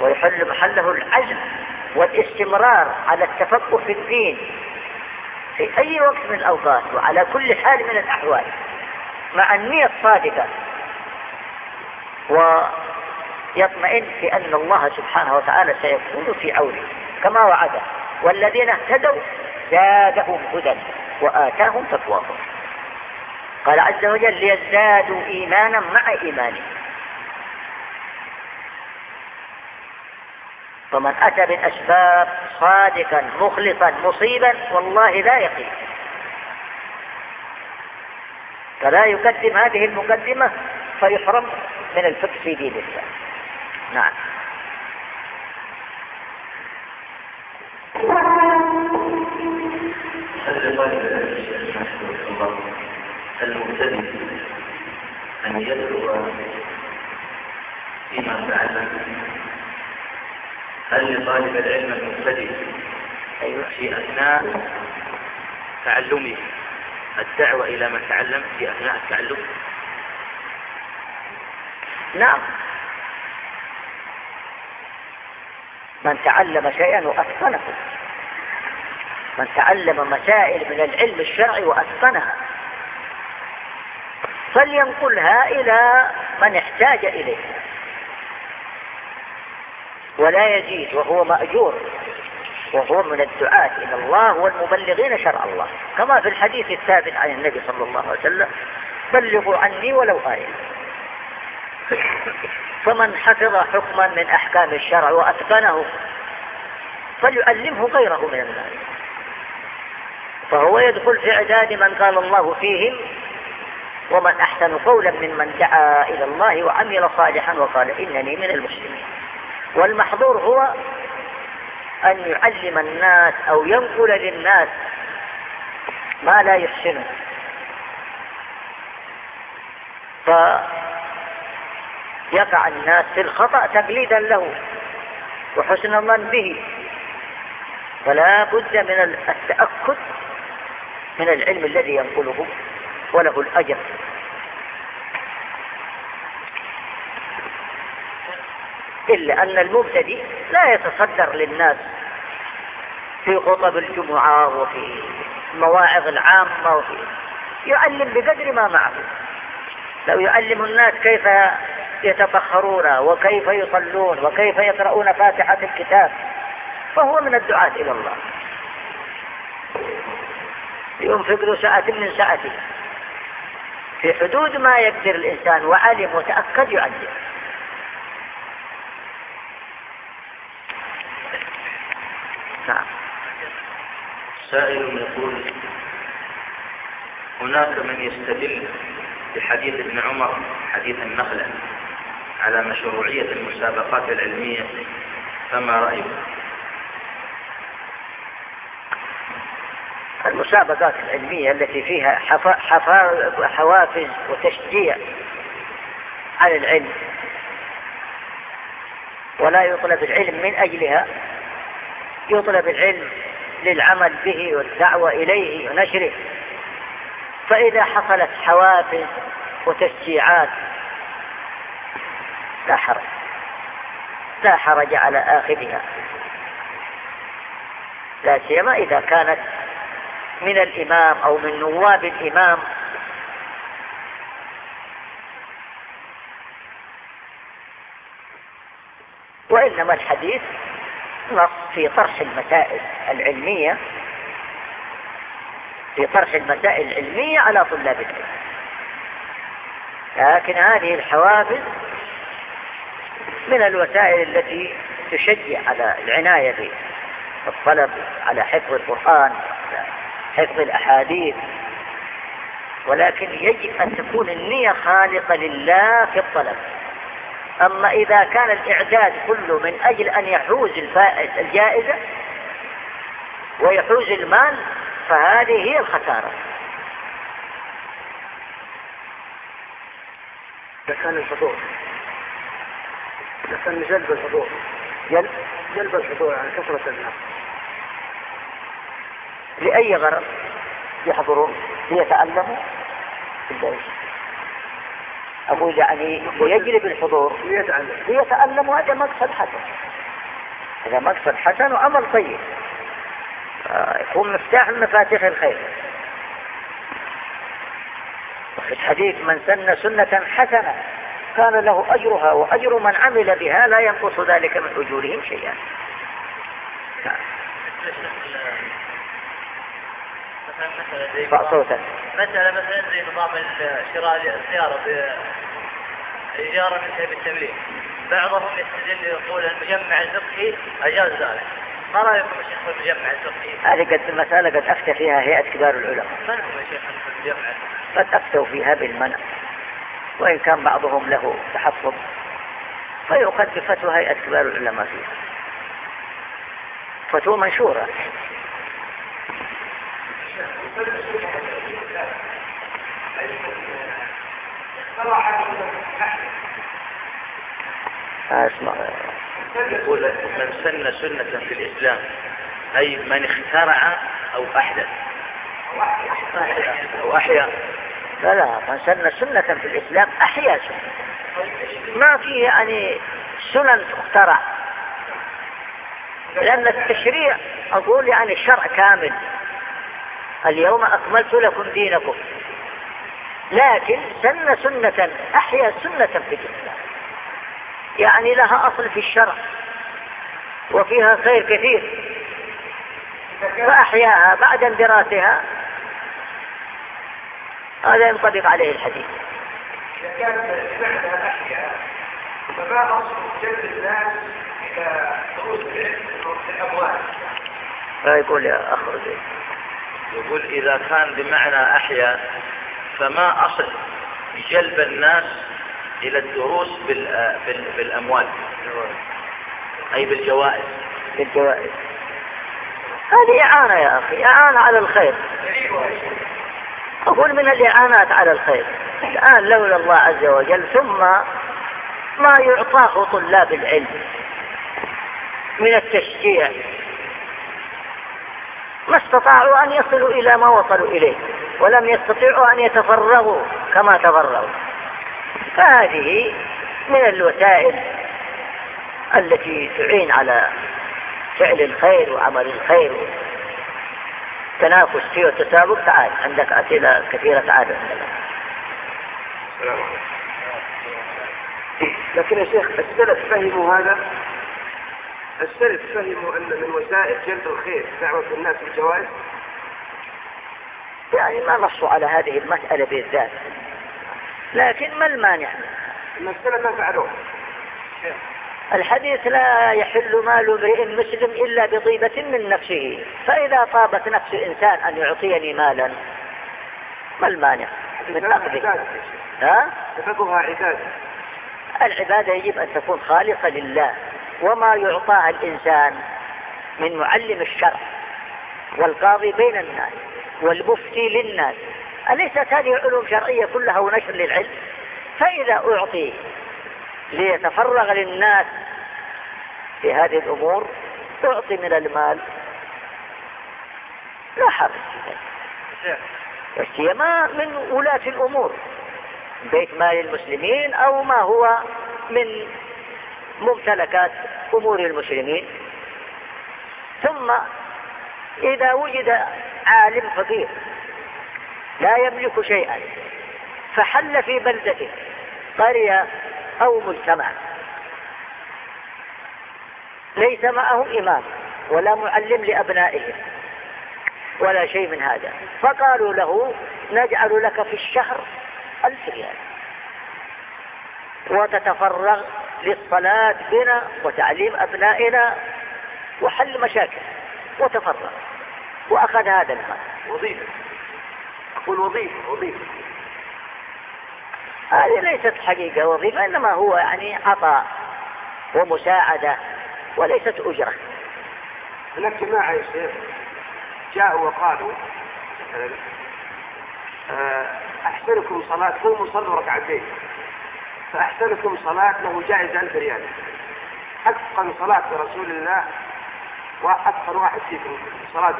ويحل محله العزم والاستمرار على التفقه في الدين في أي وقت من الأوقات وعلى كل حال من الأحوال مع النية الصادقة ويطمئن في أن الله سبحانه وتعالى سيكون في عونه كما وعده والذين اهتدوا زادهم هدى وآتاهم تقواهم. قال عز وجل ليزدادوا إيمانا مع إيمانهم. فمن أتى بالأسباب صادقا مخلصا مصيبا والله لا يقين. فلا يقدم هذه المقدمة فيحرم من الفقه في دين الله. نعم. المبتدئ أن يدعو فيما تعلم هل لطالب العلم المبتدئ أيوة. في أثناء تعلمه؟ الدعوة إلى ما تعلم في أثناء التعلم؟ نعم. من تعلم شيئا وأتقنه. من تعلم مسائل من العلم الشرعي وأتقنها. فلينقلها إلى من احتاج إليها ولا يزيد وهو مأجور. وهو من الدعاة إلى الله والمبلغين شرع الله. كما في الحديث الثابت عن النبي صلى الله عليه وسلم بلغوا عني ولو آية. فمن حفظ حكما من أحكام الشرع وأتقنه فليعلمه غيره من الناس. فهو يدخل في عداد من قال الله فيهم ومن أحسن قولا ممن دعا إلى الله وعمل صالحا وقال إنني من المسلمين. والمحظور هو أن يعلم الناس أو ينقل للناس ما لا يحسنه. فيقع الناس في الخطأ تقليدا له وحسن الظن به. فلا بد من التأكد من العلم الذي ينقله وله الأجر. إلا أن المبتدئ لا يتصدر للناس في خطب الجمعة وفي المواعظ العامة وفي يعلم بقدر ما معه. لو يعلم الناس كيف يتطهرون وكيف يصلون وكيف يقرؤون فاتحة الكتاب فهو من الدعاة إلى الله. ينفق له ساعة من ساعته في حدود ما يقدر الإنسان وعلم وتأكد يعلم. نعم. سائل يقول هناك من يستدل بحديث ابن عمر حديث النخلة. على مشروعية المسابقات العلمية. فما رأيك؟ المسابقات العلمية التي فيها حوافز وتشجيع على العلم ولا يطلب العلم من أجلها يطلب العلم للعمل به والدعوة إليه ونشره. فإذا حصلت حوافز وتشجيعات لا حرج لا حرج على آخذها. لا سيما إذا كانت من الإمام أو من نواب الإمام. وإنما الحديث نص في طرح المسائل العلمية. في طرح المسائل العلمية على طلاب العلم. لكن هذه الحوافز من الوسائل التي تشجع على العناية بالطلب على حفظ القرآن حفظ الأحاديث. ولكن يجب أن تكون النية خالصة لله في الطلب. أما إذا كان الإعداد كله من أجل أن يحوز الجائزة ويحوز المال فهذه هي الخسارة. كان كان جلب الحضور جلب جلب الحضور يعني كثرة الناس لأي غرض يحضرون ليتعلموا أقول يعني ليجلب الحضور. ليتعلم ليتعلموا هذا مقصد حسن. هذا مقصد حسن وعمل طيب. يكون مفتاح من مفاتيح الخير. وفي الحديث من سن سنة حسنة كان له أجرها وأجر من عمل بها لا ينقص ذلك من أجورهم شيئا. صوتك مسألة مثلا زي نظام شراء السيارة بإيجار من سبيل التمليك. بعضهم يستدل يقول المجمع الفقهي أجاز ذلك. ما رأيكم يا شيخ في المجمع الفقهي؟ هذه قد مسألة قد أفتى فيها هيئة كبار العلماء. من هم يا شيخ المجمع قد أفتوا فيها بالمنع. وإن كان بعضهم له تحفظ فيؤخذ بفتوى هيئة كبار العلماء فيها. فتوى منشورة. أسمع. يقول من سن سنة في الإسلام أي من اخترع أو أحدث. أو أحيا. لا لا من سن سنة في الإسلام أحيا سنة. ما في يعني سنن تخترع. لأن التشريع أقول يعني الشرع كامل. اليوم أكملت لكم دينكم. لكن سن سنة أحيا سنة في الإسلام. يعني لها أصل في الشرع. وفيها خير كثير. فأحياها بعد اندراسها هذا ينطبق عليه الحديث. إذا كان بمعنى أحيا فما أصل جلب الناس إلى دروس العلم الأموال؟ يقول يا أخ يقول إذا كان بمعنى أحيا فما أصل جلب الناس إلى الدروس بالأموال؟ أي بالجوائز؟ بالجوائز. هذه إعانة يا أخي إعانة على الخير. أقول من الإعانات على الخير. الآن لولا الله عز وجل ثم ما يعطاه طلاب العلم من التشجيع ما استطاعوا أن يصلوا إلى ما وصلوا إليه ولم يستطيعوا أن يتفرغوا كما تفرغوا. فهذه من الوسائل التي تعين على فعل الخير وعمل الخير. تنافس فيه وتسابق تعال عندك أسئلة كثيرة تعال. لكن يا شيخ السلف فهموا هذا؟ السلف فهموا أن من وسائل جلب الخير دعوة الناس بالجوائز؟ يعني ما نصوا على هذه المسألة بالذات. لكن ما المانع؟ أن السلف ما فعلوه الحديث لا يحل مال امرئ مسلم إلا بطيبة من نفسه. فإذا طابت نفس إنسان أن يعطيني مالا ما المانع؟ من أخذه ها؟ تفقها عبادة. العبادة يجب أن تكون خالصة لله وما يعطاها الإنسان من معلم الشرع والقاضي بين الناس والمفتي للناس. أليست هذه علوم شرعية كلها ونشر للعلم؟ فإذا أعطي ليتفرغ للناس في هذه الأمور أعطي من المال. لا حرج. سيما من ولاة الأمور بيت مال المسلمين أو ما هو من ممتلكات أمور المسلمين. ثم إذا وجد عالم فقير لا يملك شيئا فحل في بلدته قرية أو مجتمع ليس معه إمام ولا معلم لأبنائهم ولا شيء من هذا. فقالوا له نجعل لك في الشهر ألف ريال. وتتفرغ للصلاة بنا وتعليم أبنائنا وحل مشاكل. وتفرغ. وأخذ هذا المال. وظيفة. أقول وظيفة وظيفة. هذه ليست حقيقة وظيفة إنما هو يعني عطاء ومساعدة وليست أجرة. هناك جماعة يا شيخ جاءوا وقالوا مثلا آه، أحسنكم صلاة قوموا صلوا ركعتين. فأحسنكم صلاة له جائزة ألف ريال. أتقن صلاة رسول الله وأتقن واحد فيكم صلاة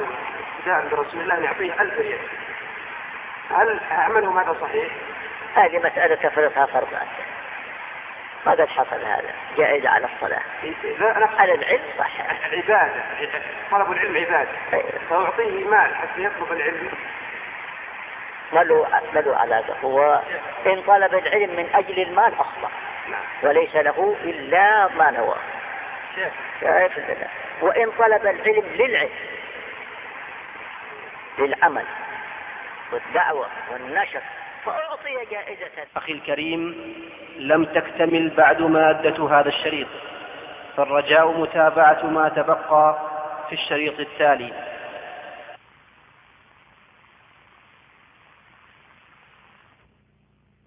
ابتداء برسول الله يعطيه ألف ريال. هل أعملهم هذا صحيح؟ هذه مسألة تفرضها فرضا ما قد حصل هذا. جائزة على الصلاة. على العلم صح عبادة طلب العلم عبادة. فأعطيه مال حتى يطلب العلم. ما له ما له علاقة هو إن طلب العلم من أجل المال أخطأ. نعم. وليس له إلا ما نوى شايف؟ وإن طلب العلم للعلم. للعمل والدعوة والنشر. فأعطي جائزة. أخي الكريم لم تكتمل بعد مادة هذا الشريط فالرجاء متابعة ما تبقى في الشريط التالي.